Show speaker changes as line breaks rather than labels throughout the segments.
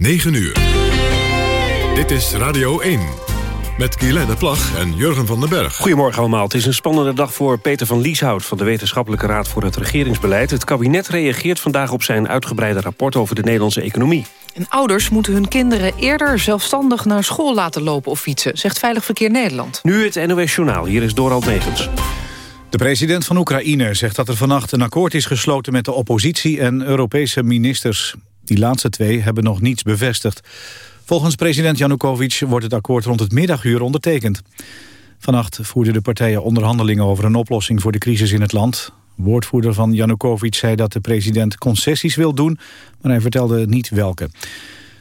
9 uur. Dit is Radio 1. Met Guylaine Plag en Jurgen van den Berg.
Goedemorgen allemaal. Het is een spannende dag voor Peter van Lieshout... van de Wetenschappelijke Raad voor het Regeringsbeleid. Het kabinet reageert vandaag op zijn uitgebreide rapport... over de Nederlandse economie.
En ouders moeten hun kinderen eerder zelfstandig naar school laten lopen of fietsen... zegt Veilig Verkeer Nederland.
Nu het NOS Journaal. Hier is Dorald Megens.
De president van Oekraïne zegt dat er vannacht een akkoord is gesloten... met de oppositie en Europese ministers. Die laatste twee hebben nog niets bevestigd. Volgens president Janukovic wordt het akkoord rond het middaguur ondertekend. Vannacht voerden de partijen onderhandelingen over een oplossing voor de crisis in het land. Woordvoerder van Janukovic zei dat de president concessies wil doen, maar hij vertelde niet welke.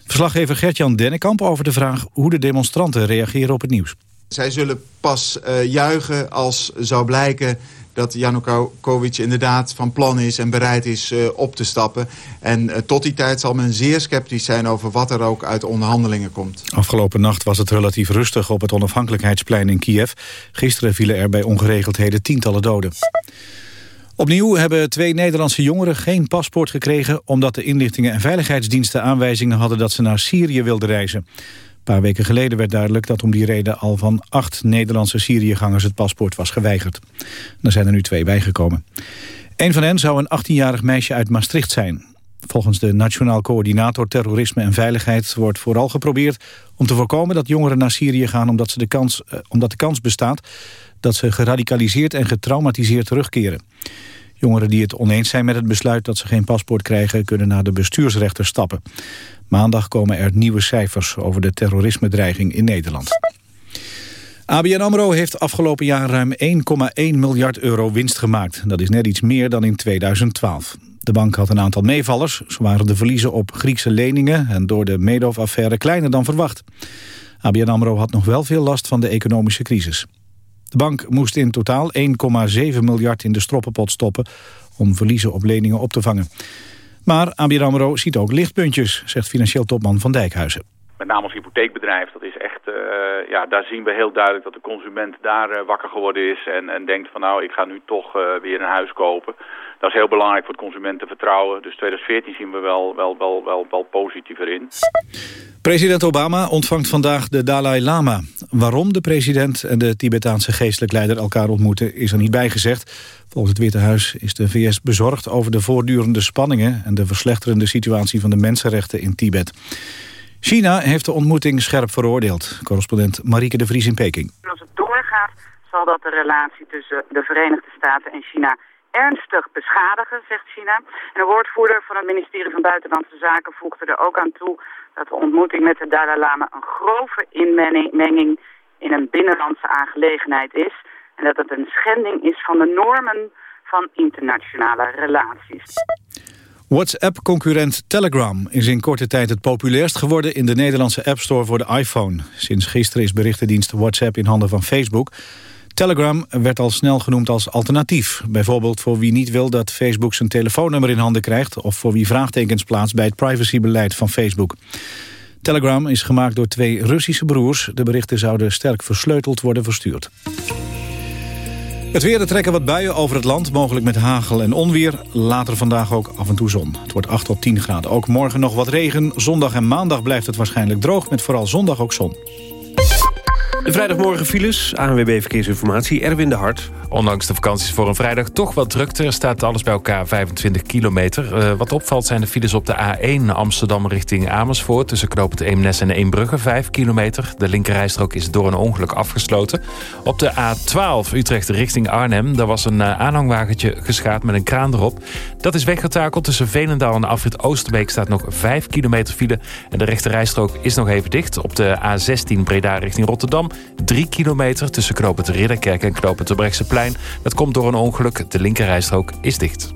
Verslaggever Gert-Jan Dennekamp over de vraag hoe de demonstranten reageren op het nieuws.
Zij zullen pas uh, juichen als zou blijken dat Janukovic inderdaad van plan is en bereid is uh, op te stappen. En uh, tot die tijd zal men zeer sceptisch zijn over wat er ook uit onderhandelingen komt.
Afgelopen nacht was het relatief rustig op het onafhankelijkheidsplein in Kiev. Gisteren vielen er bij ongeregeldheden tientallen doden. Opnieuw hebben twee Nederlandse jongeren geen paspoort gekregen... omdat de inlichtingen en veiligheidsdiensten aanwijzingen hadden... dat ze naar Syrië wilden reizen. Een paar weken geleden werd duidelijk dat om die reden... al van acht Nederlandse Syriëgangers het paspoort was geweigerd. Er zijn er nu twee bijgekomen. Een van hen zou een 18-jarig meisje uit Maastricht zijn. Volgens de Nationaal Coördinator Terrorisme en Veiligheid... wordt vooral geprobeerd om te voorkomen dat jongeren naar Syrië gaan... omdat, ze de, kans, eh, omdat de kans bestaat dat ze geradicaliseerd en getraumatiseerd terugkeren. Jongeren die het oneens zijn met het besluit dat ze geen paspoort krijgen... kunnen naar de bestuursrechter stappen. Maandag komen er nieuwe cijfers over de terrorisme-dreiging in Nederland. ABN AMRO heeft afgelopen jaar ruim 1,1 miljard euro winst gemaakt. Dat is net iets meer dan in 2012. De bank had een aantal meevallers. Zo waren de verliezen op Griekse leningen... en door de Madoff-affaire kleiner dan verwacht. ABN AMRO had nog wel veel last van de economische crisis. De bank moest in totaal 1,7 miljard in de stroppenpot stoppen... om verliezen op leningen op te vangen. Maar ABN AMRO ziet ook lichtpuntjes, zegt financieel topman Van Dijkhuizen.
Met name als hypotheekbedrijf, dat is echt, uh, ja, daar zien we heel duidelijk dat de consument daar uh, wakker geworden is en, en denkt van nou, ik ga nu toch uh, weer een huis kopen. Dat is heel belangrijk voor het consumentenvertrouwen. Dus 2014 zien we wel, wel, wel, wel, wel positiever in.
President Obama ontvangt vandaag de Dalai Lama. Waarom de president en de Tibetaanse geestelijk leider elkaar ontmoeten... is er niet bijgezegd. Volgens het Witte Huis is de VS bezorgd over de voortdurende spanningen... en de verslechterende situatie van de mensenrechten in Tibet. China heeft de ontmoeting scherp veroordeeld. Correspondent Marieke de Vries in Peking.
Als het doorgaat zal dat de relatie tussen de Verenigde Staten en China ernstig beschadigen, zegt China. En een woordvoerder van het ministerie van Buitenlandse Zaken voegde er ook aan toe dat de ontmoeting met de Dalai Lama een grove inmenging in een binnenlandse aangelegenheid is. En dat het een schending is van de normen van internationale relaties.
WhatsApp-concurrent Telegram is in korte tijd het populairst geworden in de Nederlandse App Store voor de iPhone. Sinds gisteren is berichtendienst WhatsApp in handen van Facebook. Telegram werd al snel genoemd als alternatief. Bijvoorbeeld voor wie niet wil dat Facebook zijn telefoonnummer in handen krijgt... of voor wie vraagtekens plaatst bij het privacybeleid van Facebook. Telegram is gemaakt door twee Russische broers. De berichten zouden sterk versleuteld worden verstuurd. Het weer, er trekken wat buien over het land, mogelijk met hagel en onweer. Later vandaag ook af en toe zon. Het wordt 8 tot 10 graden. Ook morgen nog wat regen. Zondag en maandag blijft het waarschijnlijk droog... met vooral zondag ook zon.
De vrijdagmorgen files, ANWB Verkeersinformatie, Erwin de Hart.
Ondanks de vakanties voor een vrijdag toch wat drukte. Staat alles bij elkaar 25 kilometer. Uh, wat opvalt zijn de files op de A1 Amsterdam richting Amersfoort... tussen knooppunt Eemnes en Eembrugge, 5 kilometer. De linkerrijstrook is door een ongeluk afgesloten. Op de A12 Utrecht richting Arnhem... daar was een uh, aanhangwagentje geschaad met een kraan erop. Dat is weggetakeld tussen Veenendaal en Afrit Oosterbeek... staat nog 5 kilometer file en de rechterrijstrook is nog even dicht. Op de A16 Breda richting Rotterdam... 3 kilometer tussen knooppunt Ridderkerk en knooppunt Brechtseplein dat komt door een ongeluk. De linkerrijstrook is dicht.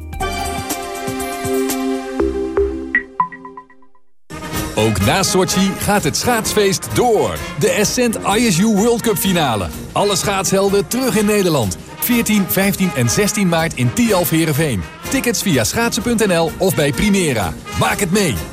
Ook na Sochi gaat het schaatsfeest door. De Ascent ISU World Cup finale. Alle schaatshelden terug in Nederland. 14, 15 en 16 maart in Tialf Herenveen. Tickets via schaatsen.nl of bij Primera. Maak het mee.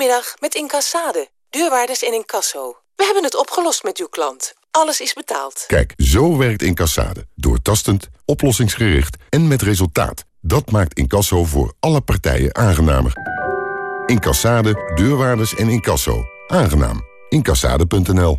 Goedemiddag, met Incassade. Deurwaarders in incasso. We hebben het opgelost met uw klant. Alles is betaald.
Kijk, zo werkt Incassade. Doortastend, oplossingsgericht en met resultaat. Dat maakt incasso voor alle partijen aangenamer. Incassade, deurwaarders en incasso. Aangenaam. Incassade.nl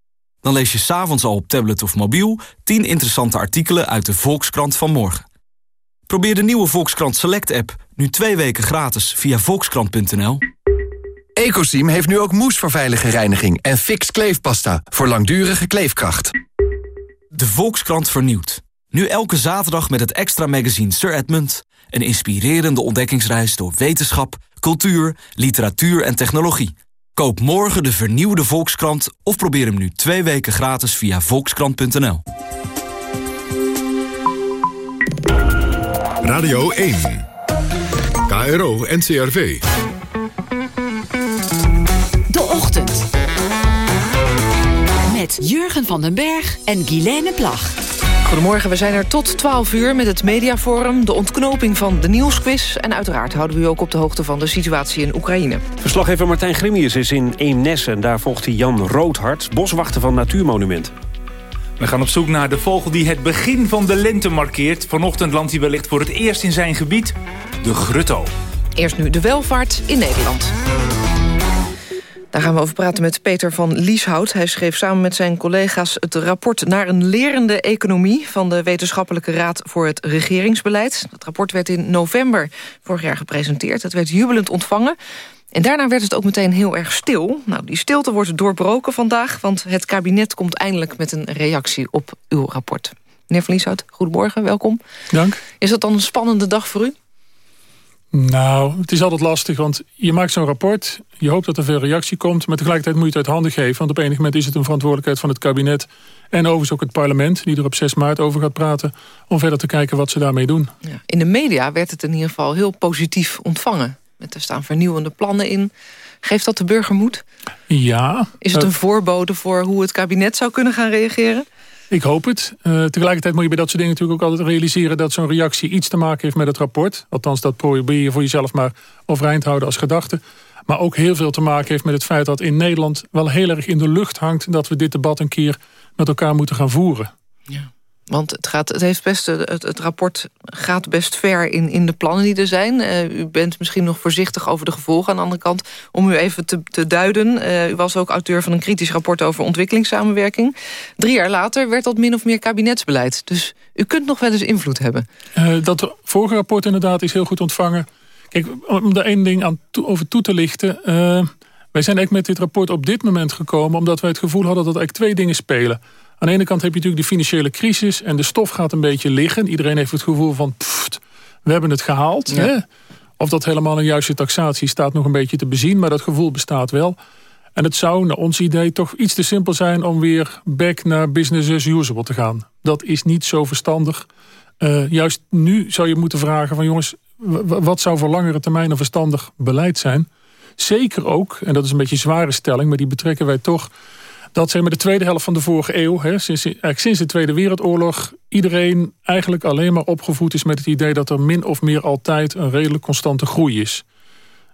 Dan lees je s'avonds al op tablet of mobiel 10 interessante artikelen uit de Volkskrant van morgen. Probeer de nieuwe Volkskrant Select app nu twee weken gratis via volkskrant.nl.
Ecosim heeft nu ook moes voor veilige reiniging en fix kleefpasta voor langdurige kleefkracht.
De Volkskrant vernieuwt. Nu elke zaterdag met het extra magazine Sir Edmund. Een inspirerende ontdekkingsreis door wetenschap, cultuur, literatuur en technologie. Koop morgen de vernieuwde Volkskrant of probeer hem nu twee weken gratis via volkskrant.nl.
Radio 1. KRO NCRV.
De Ochtend. Met Jurgen van den Berg en Guilaine Plag.
Goedemorgen, we zijn er tot 12 uur met het Mediaforum... de ontknoping van de nieuwsquiz... en uiteraard houden we u ook op de hoogte van de situatie in Oekraïne.
Verslaggever Martijn Grimius is in Eemnes... en daar volgt hij Jan Roodhart, boswachter van Natuurmonument.
We gaan op zoek naar de vogel die het begin van de lente markeert. Vanochtend landt hij wellicht voor het eerst in zijn gebied, de grutto.
Eerst nu de welvaart in Nederland. Daar gaan we over praten met Peter van Lieshout. Hij schreef samen met zijn collega's het rapport... naar een lerende economie van de Wetenschappelijke Raad voor het Regeringsbeleid. Dat rapport werd in november vorig jaar gepresenteerd. Het werd jubelend ontvangen. En daarna werd het ook meteen heel erg stil. Nou, die stilte wordt doorbroken vandaag... want het kabinet komt eindelijk met een reactie op uw rapport. Meneer van Lieshout, goedemorgen, welkom.
Dank.
Is dat dan een spannende dag voor u?
Nou, het is altijd lastig, want je maakt zo'n rapport... je hoopt dat er veel reactie komt... maar tegelijkertijd moet je het uit handen geven... want op enig moment is het een verantwoordelijkheid van het kabinet... en overigens ook het parlement, die er op 6 maart over gaat praten... om verder te kijken wat ze daarmee doen.
Ja. In de media werd het in ieder geval heel positief ontvangen. Met er staan vernieuwende plannen in. Geeft dat de burger moed?
Ja.
Is het een voorbode voor hoe het kabinet zou kunnen gaan reageren?
Ik hoop het. Uh, tegelijkertijd moet je bij dat soort dingen natuurlijk ook altijd realiseren... dat zo'n reactie iets te maken heeft met het rapport. Althans, dat probeer je voor jezelf maar overeind houden als gedachte. Maar ook heel veel te maken heeft met het feit dat in Nederland... wel heel erg in de lucht hangt dat we dit debat een keer met elkaar moeten gaan voeren.
Ja. Want het, gaat, het, heeft best, het, het rapport gaat best ver in, in de plannen die er zijn. Uh, u bent misschien nog voorzichtig over de gevolgen. Aan de andere kant, om u even te, te duiden... Uh, u was ook auteur van een kritisch rapport over ontwikkelingssamenwerking. Drie jaar later werd dat min of meer kabinetsbeleid. Dus u kunt nog wel eens invloed hebben.
Uh, dat vorige rapport inderdaad is heel goed ontvangen. Kijk, om daar één ding aan over toe te lichten... wij zijn eigenlijk met dit rapport op dit moment gekomen... omdat wij het gevoel hadden dat eigenlijk twee dingen spelen... Aan de ene kant heb je natuurlijk de financiële crisis... en de stof gaat een beetje liggen. Iedereen heeft het gevoel van... We hebben het gehaald. Ja. Hè? Of dat helemaal een juiste taxatie staat nog een beetje te bezien... maar dat gevoel bestaat wel. En het zou, naar ons idee, toch iets te simpel zijn... om weer back naar business as usual te gaan. Dat is niet zo verstandig. Uh, juist nu zou je moeten vragen van... jongens, wat zou voor langere termijn een verstandig beleid zijn? Zeker ook, en dat is een beetje een zware stelling... maar die betrekken wij toch dat zeg maar, de tweede helft van de vorige eeuw, hè, sinds, eigenlijk sinds de Tweede Wereldoorlog, iedereen eigenlijk alleen maar opgevoed is met het idee dat er min of meer altijd een redelijk constante groei is.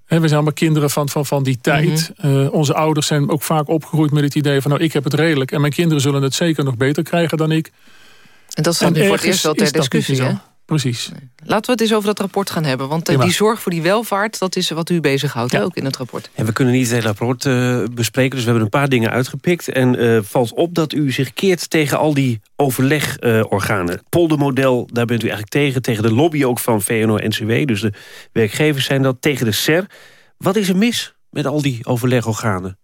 we zijn allemaal kinderen van, van, van die tijd. Mm -hmm. uh, onze ouders zijn ook vaak opgegroeid met het idee van... nou, ik heb het redelijk en mijn kinderen zullen het zeker nog beter krijgen dan ik.
En dat staat nu voor het eerst wel ter discussie, hè?
Precies.
Laten we het eens over dat rapport gaan hebben. Want uh, die zorg voor die welvaart, dat is wat u bezighoudt, ja. ook in het rapport.
En we kunnen niet het hele rapport uh, bespreken, dus we hebben een paar dingen uitgepikt. En uh, valt op dat u zich keert tegen al die overlegorganen. het poldermodel, daar bent u eigenlijk tegen. Tegen de lobby ook van VNO-NCW, dus de werkgevers zijn dat. Tegen de SER. Wat is er mis met al die overlegorganen?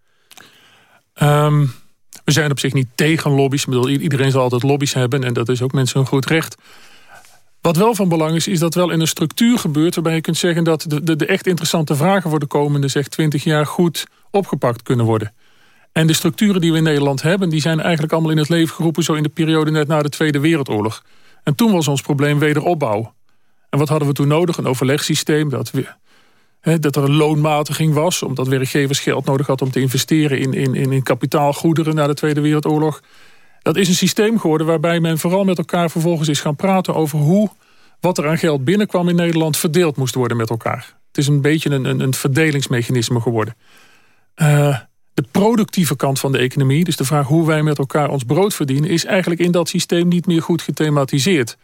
Um, we zijn op zich niet tegen lobby's. Ik bedoel, iedereen zal altijd lobby's hebben en dat is ook mensen een goed recht. Wat wel van belang is, is dat wel in een structuur gebeurt... waarbij je kunt zeggen dat de, de, de echt interessante vragen... voor de komende zeg, 20 jaar goed opgepakt kunnen worden. En de structuren die we in Nederland hebben... die zijn eigenlijk allemaal in het leven geroepen... zo in de periode net na de Tweede Wereldoorlog. En toen was ons probleem wederopbouw. En wat hadden we toen nodig? Een overlegsysteem dat, we, dat er een loonmatiging was... omdat werkgevers geld nodig hadden om te investeren... in, in, in kapitaalgoederen na de Tweede Wereldoorlog... Dat is een systeem geworden waarbij men vooral met elkaar vervolgens is gaan praten over hoe wat er aan geld binnenkwam in Nederland verdeeld moest worden met elkaar. Het is een beetje een, een, een verdelingsmechanisme geworden. Uh, de productieve kant van de economie, dus de vraag hoe wij met elkaar ons brood verdienen, is eigenlijk in dat systeem niet meer goed gethematiseerd.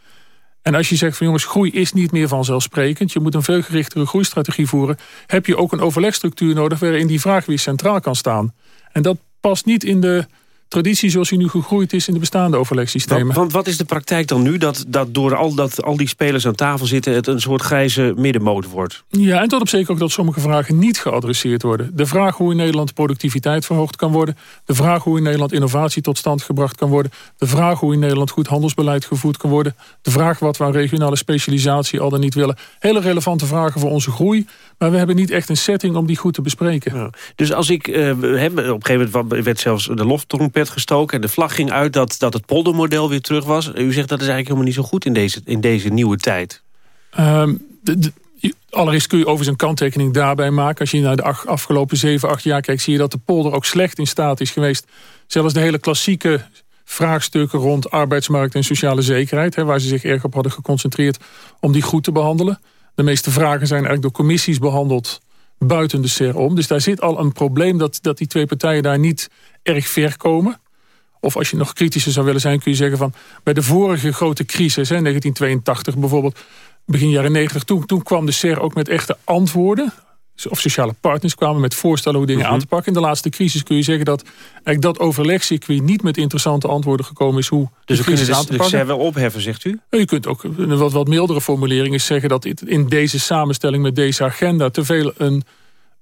En als je zegt van jongens, groei is niet meer vanzelfsprekend, je moet een veel gerichtere groeistrategie voeren, heb je ook een overlegstructuur nodig waarin die vraag weer centraal kan staan. En dat past niet in de traditie zoals die nu gegroeid is in de bestaande overlegsystemen.
Want, wat is de praktijk dan nu? Dat, dat door al, dat, al die spelers aan tafel zitten... het een soort grijze middenmoot wordt?
Ja, en tot op zeker ook dat sommige vragen niet geadresseerd worden. De vraag hoe in Nederland productiviteit verhoogd kan worden. De vraag hoe in Nederland innovatie tot stand gebracht kan worden. De vraag hoe in Nederland goed handelsbeleid gevoerd kan worden. De vraag wat we aan regionale specialisatie al dan niet willen. Hele relevante vragen voor onze groei. Maar we hebben niet echt een setting om die goed te bespreken. Ja.
Dus als ik... Uh, op een gegeven moment werd zelfs de loftrompet gestoken... en de vlag ging uit dat, dat het poldermodel weer terug was. U zegt dat is eigenlijk helemaal niet zo goed in deze, in deze nieuwe tijd.
Um, de, allereerst kun je over zijn kanttekening daarbij maken. Als je naar de afgelopen 7, 8 jaar kijkt... zie je dat de polder ook slecht in staat is geweest. Zelfs de hele klassieke vraagstukken rond arbeidsmarkt en sociale zekerheid... Hè, waar ze zich erg op hadden geconcentreerd om die goed te behandelen de meeste vragen zijn eigenlijk door commissies behandeld buiten de SER om. Dus daar zit al een probleem dat, dat die twee partijen daar niet erg ver komen. Of als je nog kritischer zou willen zijn, kun je zeggen van... bij de vorige grote crisis, hè, 1982 bijvoorbeeld, begin jaren 90... Toen, toen kwam de SER ook met echte antwoorden of sociale partners kwamen met voorstellen hoe dingen mhm. aan te pakken. In de laatste crisis kun je zeggen dat eigenlijk dat overlegcircuit niet met interessante antwoorden gekomen is hoe
dus
de crisis
dus
aan te pakken. Dus
wel opheffen, zegt u?
Je kunt ook een wat, wat mildere formulering is zeggen dat in deze samenstelling met deze agenda te veel een,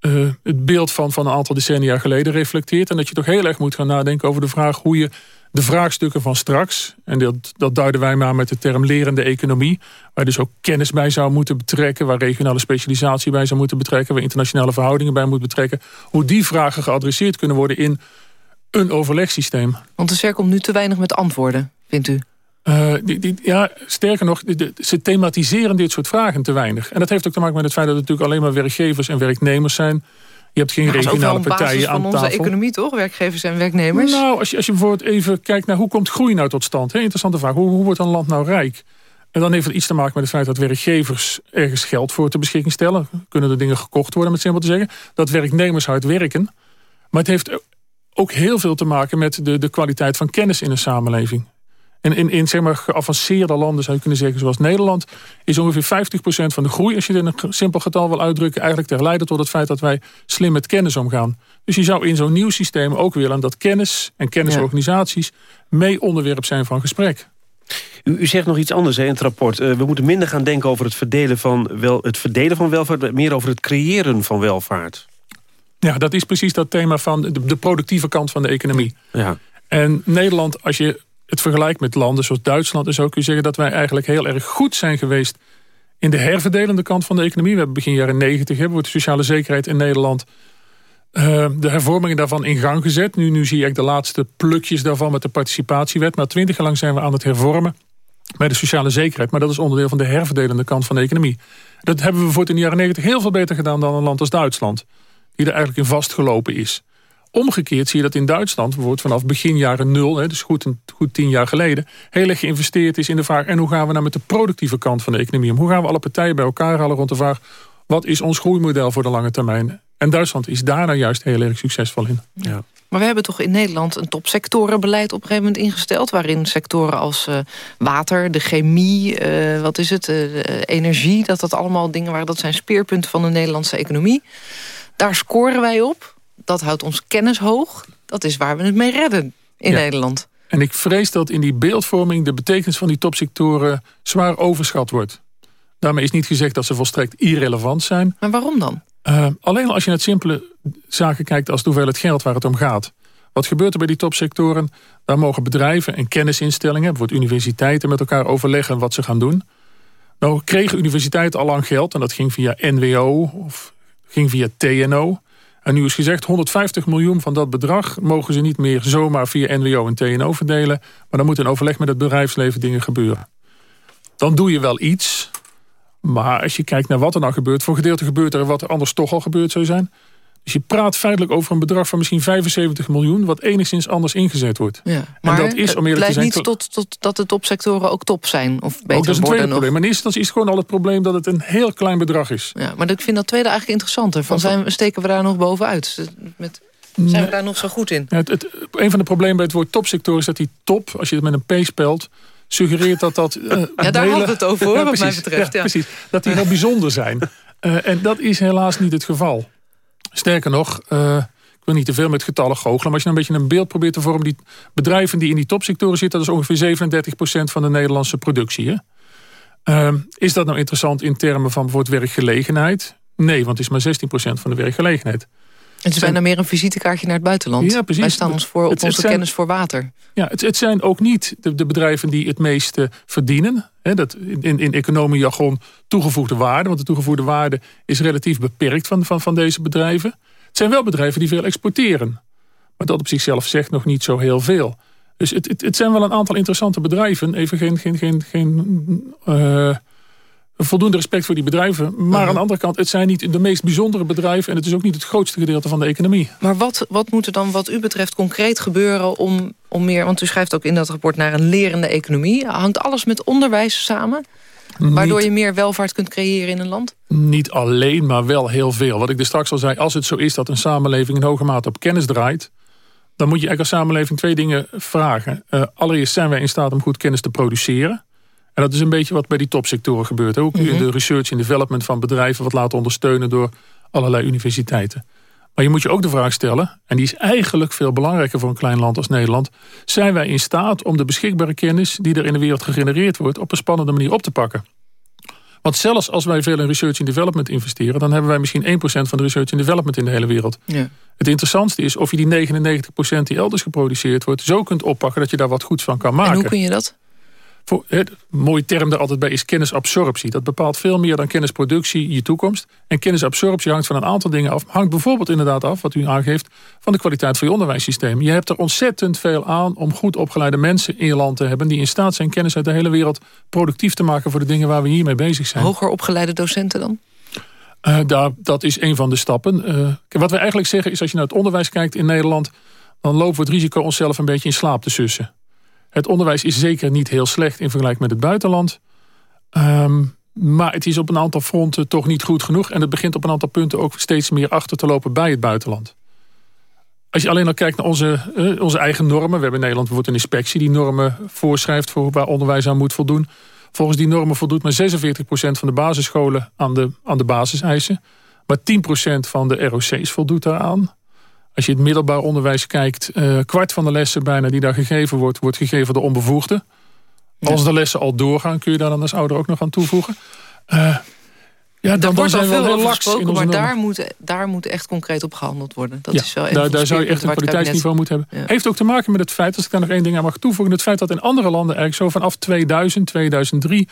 uh, het beeld van, van een aantal decennia geleden reflecteert. En dat je toch heel erg moet gaan nadenken over de vraag hoe je de vraagstukken van straks... en dat, dat duiden wij maar met de term lerende economie... waar dus ook kennis bij zou moeten betrekken... waar regionale specialisatie bij zou moeten betrekken... waar internationale verhoudingen bij moet betrekken... hoe die vragen geadresseerd kunnen worden in een overlegsysteem.
Want de CER komt nu te weinig met antwoorden, vindt u?
Uh, die, die, ja, sterker nog, ze thematiseren dit soort vragen te weinig. En dat heeft ook te maken met het feit dat het natuurlijk alleen maar werkgevers en werknemers zijn... Je hebt geen regionale partijen aan tafel.
onze economie toch, werkgevers en werknemers?
Nou, als je, als je bijvoorbeeld even kijkt naar hoe komt groei nou tot stand. Hè? Interessante vraag. Hoe, hoe wordt een land nou rijk? En dan heeft het iets te maken met het feit dat werkgevers ergens geld voor te beschikking stellen. Kunnen er dingen gekocht worden, met simpel te zeggen. Dat werknemers hard werken. Maar het heeft ook heel veel te maken met de, de kwaliteit van kennis in een samenleving. En in, in zeg maar, geavanceerde landen zou je kunnen zeggen, zoals Nederland, is ongeveer 50% van de groei, als je het in een simpel getal wil uitdrukken, eigenlijk te leiden tot het feit dat wij slim met kennis omgaan. Dus je zou in zo'n nieuw systeem ook willen dat kennis en kennisorganisaties mee onderwerp zijn van gesprek.
U, u, zegt nog iets anders hè, in het rapport. Uh, we moeten minder gaan denken over het verdelen, van wel, het verdelen van welvaart... meer over het creëren van welvaart.
Ja, dat is precies dat thema van de, de productieve kant van de economie.
Ja.
En Nederland, als je het vergelijkt met landen zoals Duitsland... zo kun je zeggen dat wij eigenlijk heel erg goed zijn geweest... in de herverdelende kant van de economie. We hebben begin jaren negentig hebben we de sociale zekerheid in Nederland... Uh, de hervormingen daarvan in gang gezet. Nu, nu zie ik de laatste plukjes daarvan met de participatiewet. Maar twintig jaar lang zijn we aan het hervormen bij de sociale zekerheid. Maar dat is onderdeel van de herverdelende kant van de economie. Dat hebben we voor in de jaren negentig heel veel beter gedaan dan een land als Duitsland. Die er eigenlijk in vastgelopen is. Omgekeerd zie je dat in Duitsland bijvoorbeeld vanaf begin jaren nul, dus goed, een, goed tien jaar geleden, heel erg geïnvesteerd is in de vraag en hoe gaan we nou met de productieve kant van de economie om? Hoe gaan we alle partijen bij elkaar halen rond de vraag wat is ons groeimodel voor de lange termijn? En Duitsland is daar nou juist heel erg succesvol in.
Ja.
Maar we hebben toch in Nederland een topsectorenbeleid op een gegeven moment ingesteld... waarin sectoren als uh, water, de chemie, uh, wat is het, uh, energie... dat dat allemaal dingen waren, dat zijn speerpunten van de Nederlandse economie. Daar scoren wij op. Dat houdt ons kennis hoog. Dat is waar we het mee redden in ja. Nederland.
En ik vrees dat in die beeldvorming de betekenis van die topsectoren zwaar overschat wordt. Daarmee is niet gezegd dat ze volstrekt irrelevant zijn.
Maar waarom dan?
Uh, alleen als je naar simpele zaken kijkt als de hoeveelheid geld waar het om gaat. Wat gebeurt er bij die topsectoren? Daar mogen bedrijven en kennisinstellingen, bijvoorbeeld universiteiten, met elkaar overleggen wat ze gaan doen. Nou kregen universiteiten al lang geld en dat ging via NWO of ging via TNO. En nu is gezegd 150 miljoen van dat bedrag mogen ze niet meer zomaar via NWO en TNO verdelen. Maar dan moet in overleg met het bedrijfsleven dingen gebeuren. Dan doe je wel iets, maar als je kijkt naar wat er nou gebeurt... voor gedeelte gebeurt er wat er anders toch al gebeurd zou zijn. Dus je praat feitelijk over een bedrag van misschien 75 miljoen... wat enigszins anders ingezet wordt.
Ja, maar
en dat is, om eerlijk te zijn,
niet tot, tot dat de topsectoren ook top zijn. Of beter
ook dat is een tweede probleem. Maar in eerste instantie is het gewoon al het probleem... dat het een heel klein bedrag is.
Ja, maar ik vind dat tweede eigenlijk interessanter. Van zijn, steken we daar nog bovenuit? Met, zijn
Nee.
we daar nog zo goed in?
Ja, het, het, een van de problemen bij het woord topsector is dat die top... als je het met een P spelt, suggereert dat dat... eh,
Ja, daar
hele-
hadden we het over, hoor, wat mij betreft, ja.
precies, dat die heel bijzonder zijn. Eh, en dat is helaas niet het geval. Sterker nog, eh, ik wil niet te veel met getallen goochelen... maar als je een beetje een beeld probeert te vormen... die bedrijven die in die topsectoren zitten... dat is ongeveer 37% van de Nederlandse productie. Hè? Eh, is dat nou interessant in termen van bijvoorbeeld werkgelegenheid? Nee, want het is maar 16% van de werkgelegenheid.
Het is bijna meer een visitekaartje naar het buitenland.
Ja, precies.
Wij staan ons voor op
Het- het
onze
zijn-
kennis voor water.
Ja, het, het zijn ook niet de, de bedrijven die het meeste verdienen. Hè, dat in, in economiejargon toegevoegde waarde. Want de toegevoegde waarde is relatief beperkt van, van, van deze bedrijven. Het zijn wel bedrijven die veel exporteren. Maar dat op zichzelf zegt nog niet zo heel veel. Dus het, het, het zijn wel een aantal interessante bedrijven. Even geen, geen, geen, geen eh, voldoende respect voor die bedrijven. Maar aan de andere kant, het zijn niet de meest bijzondere bedrijven... en het is ook niet het grootste gedeelte van de economie.
Maar wat, wat moet er dan wat u betreft concreet gebeuren om, om meer... want u schrijft ook in dat rapport naar een lerende economie. Hangt alles met onderwijs samen? Waardoor je meer welvaart kunt creëren in een land?
Niet alleen, maar wel heel veel. Wat ik er straks al zei, als het zo is dat een samenleving in hoge mate op kennis draait... dan moet je eigenlijk als samenleving twee dingen vragen. Eh, allereerst zijn wij in staat om goed kennis te produceren. En dat is een beetje wat bij die topsectoren gebeurt. Ook
Mhm.
de research en development van bedrijven... wat laten ondersteunen door allerlei universiteiten. Maar je moet je ook de vraag stellen... en die is eigenlijk veel belangrijker voor een klein land als Nederland... zijn wij in staat om de beschikbare kennis... die er in de wereld gegenereerd wordt... op een spannende manier op te pakken? Want zelfs als wij veel in research en development investeren... dan hebben wij misschien 1% van de research en development in de hele wereld.
Ja.
Het interessantste is of je die 99% die elders geproduceerd wordt... zo kunt oppakken dat je daar wat goeds van kan maken.
En hoe kun je dat?
Voor, mooie term daar altijd bij is kennisabsorptie. Dat bepaalt veel meer dan kennisproductie je toekomst. En kennisabsorptie hangt van een aantal dingen af. Hangt bijvoorbeeld inderdaad af, wat u aangeeft... van de kwaliteit van je onderwijssysteem. Je hebt er ontzettend veel aan om goed opgeleide mensen in je land te hebben... die in staat zijn kennis uit de hele wereld productief te maken... voor de dingen waar we hiermee bezig zijn.
Hoger opgeleide docenten dan?
Eh, daar, dat is een van de stappen. Eh, wat we eigenlijk zeggen is als je naar het onderwijs kijkt in Nederland... dan lopen we het risico onszelf een beetje in slaap te sussen. Het onderwijs is zeker niet heel slecht in vergelijking met het buitenland. Ehm, maar het is op een aantal fronten toch niet goed genoeg. En het begint op een aantal punten ook steeds meer achter te lopen bij het buitenland. Als je alleen al kijkt naar onze, eh, onze eigen normen. We hebben in Nederland bijvoorbeeld een inspectie die normen voorschrijft... voor waar onderwijs aan moet voldoen. Volgens die normen voldoet maar 46% van de basisscholen aan de, aan de basiseisen. Maar 10% van de ROC's voldoet daaraan. Als je het middelbaar onderwijs kijkt... eh, kwart van de lessen bijna die daar gegeven wordt... wordt gegeven door onbevoegden. Als de lessen al doorgaan... kun je daar dan als ouder ook nog aan toevoegen. Eh, ja, dan, dan
wordt al
wel
veel over gesproken,
onze
maar
normen.
daar moet, daar moet echt concreet op gehandeld worden. Dat
Ja,
is wel
daar, daar zou je echt een kwaliteitsniveau moeten hebben. Heeft ook te maken met het feit, als ik daar nog één ding aan mag toevoegen... het feit dat in andere landen eigenlijk zo vanaf 2000, 2003...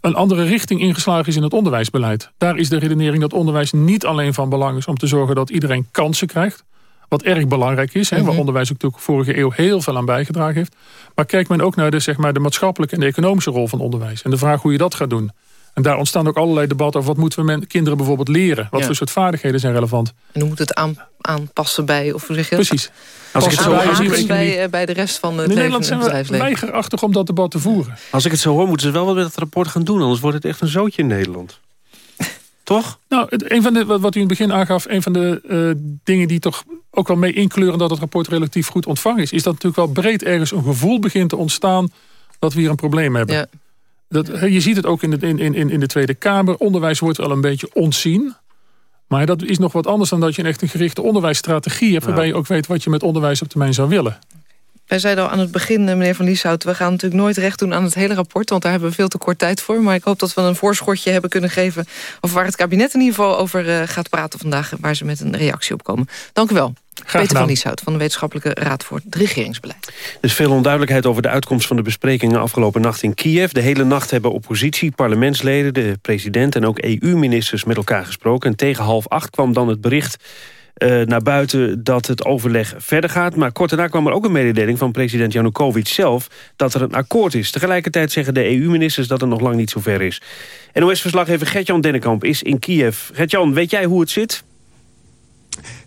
een andere richting ingeslagen is in het onderwijsbeleid. Daar is de redenering dat onderwijs niet alleen van belang is... om te zorgen dat iedereen kansen krijgt. Wat erg belangrijk is, hè, waar
Mhm.
onderwijs ook natuurlijk vorige eeuw heel veel aan bijgedragen heeft. Maar kijkt men ook naar de, zeg maar, de maatschappelijke en de economische rol van onderwijs. En de vraag hoe je dat gaat doen. En daar ontstaan ook allerlei debatten over wat moeten we men, kinderen bijvoorbeeld leren. Wat
Ja.
voor soort vaardigheden zijn relevant.
En hoe moet het aan, aanpassen bij, of hoe zeg je dat?
Precies.
Als ik het zo hoor,
zie-
bij, eh, bij de rest van het
In Nederland zijn we weigerachtig om dat debat te voeren.
Als ik het zo hoor, moeten ze wel wat met het rapport gaan doen. Anders wordt het echt een zootje in Nederland. Toch?
Nou, het, een van de, wat, wat u in het begin aangaf... een van de uh, dingen die toch ook wel mee inkleuren... dat het rapport relatief goed ontvangen is... is dat natuurlijk wel breed ergens een gevoel begint te ontstaan... dat we hier een probleem hebben. Ja. Dat, je ziet het ook in de, in, in, in de Tweede Kamer. Onderwijs wordt wel een beetje ontzien. Maar dat is nog wat anders dan dat je een echt een gerichte onderwijsstrategie hebt... waarbij je ook weet wat je met onderwijs op termijn zou willen.
Wij zeiden al aan het begin, eh, meneer Van Lieshout... we gaan natuurlijk nooit recht doen aan het hele rapport... want daar hebben we veel te kort tijd voor. Maar ik hoop dat we een voorschotje hebben kunnen geven... over waar het kabinet in ieder geval over uh, gaat praten vandaag... waar ze met een reactie op komen. Dank u wel. Graag Peter van Lieshout van de Wetenschappelijke Raad voor het Regeringsbeleid.
Er is veel onduidelijkheid over de uitkomst van de besprekingen afgelopen nacht in Kiev. De hele nacht hebben oppositie, parlementsleden, de president en ook EU-ministers met elkaar gesproken. En tegen half acht kwam dan het bericht uh, naar buiten dat het overleg verder gaat. Maar kort daarna kwam er ook een mededeling van president Janukovic zelf... dat er een akkoord is. Tegelijkertijd zeggen de EU-ministers dat er nog lang niet zo ver is. NOS-verslaggever Gertjan Dennekamp is in Kiev. Gertjan, weet jij hoe het zit?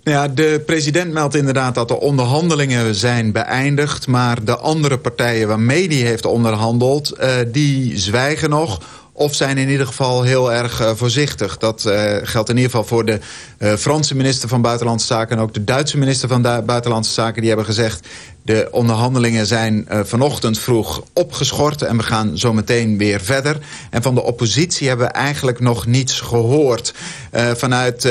Nou ja, de president meldt inderdaad dat de onderhandelingen zijn beëindigd... maar de andere partijen waarmee hij heeft onderhandeld, uh, die zwijgen nog of zijn in ieder geval heel erg uh, voorzichtig. Dat uh, geldt in ieder geval voor de uh, Franse minister van Buitenlandse Zaken... en ook de Duitse minister van Buitenlandse Zaken. Die hebben gezegd, de onderhandelingen zijn vanochtend vroeg opgeschort... en we gaan zo meteen weer verder. En van de oppositie hebben we eigenlijk nog niets gehoord. vanuit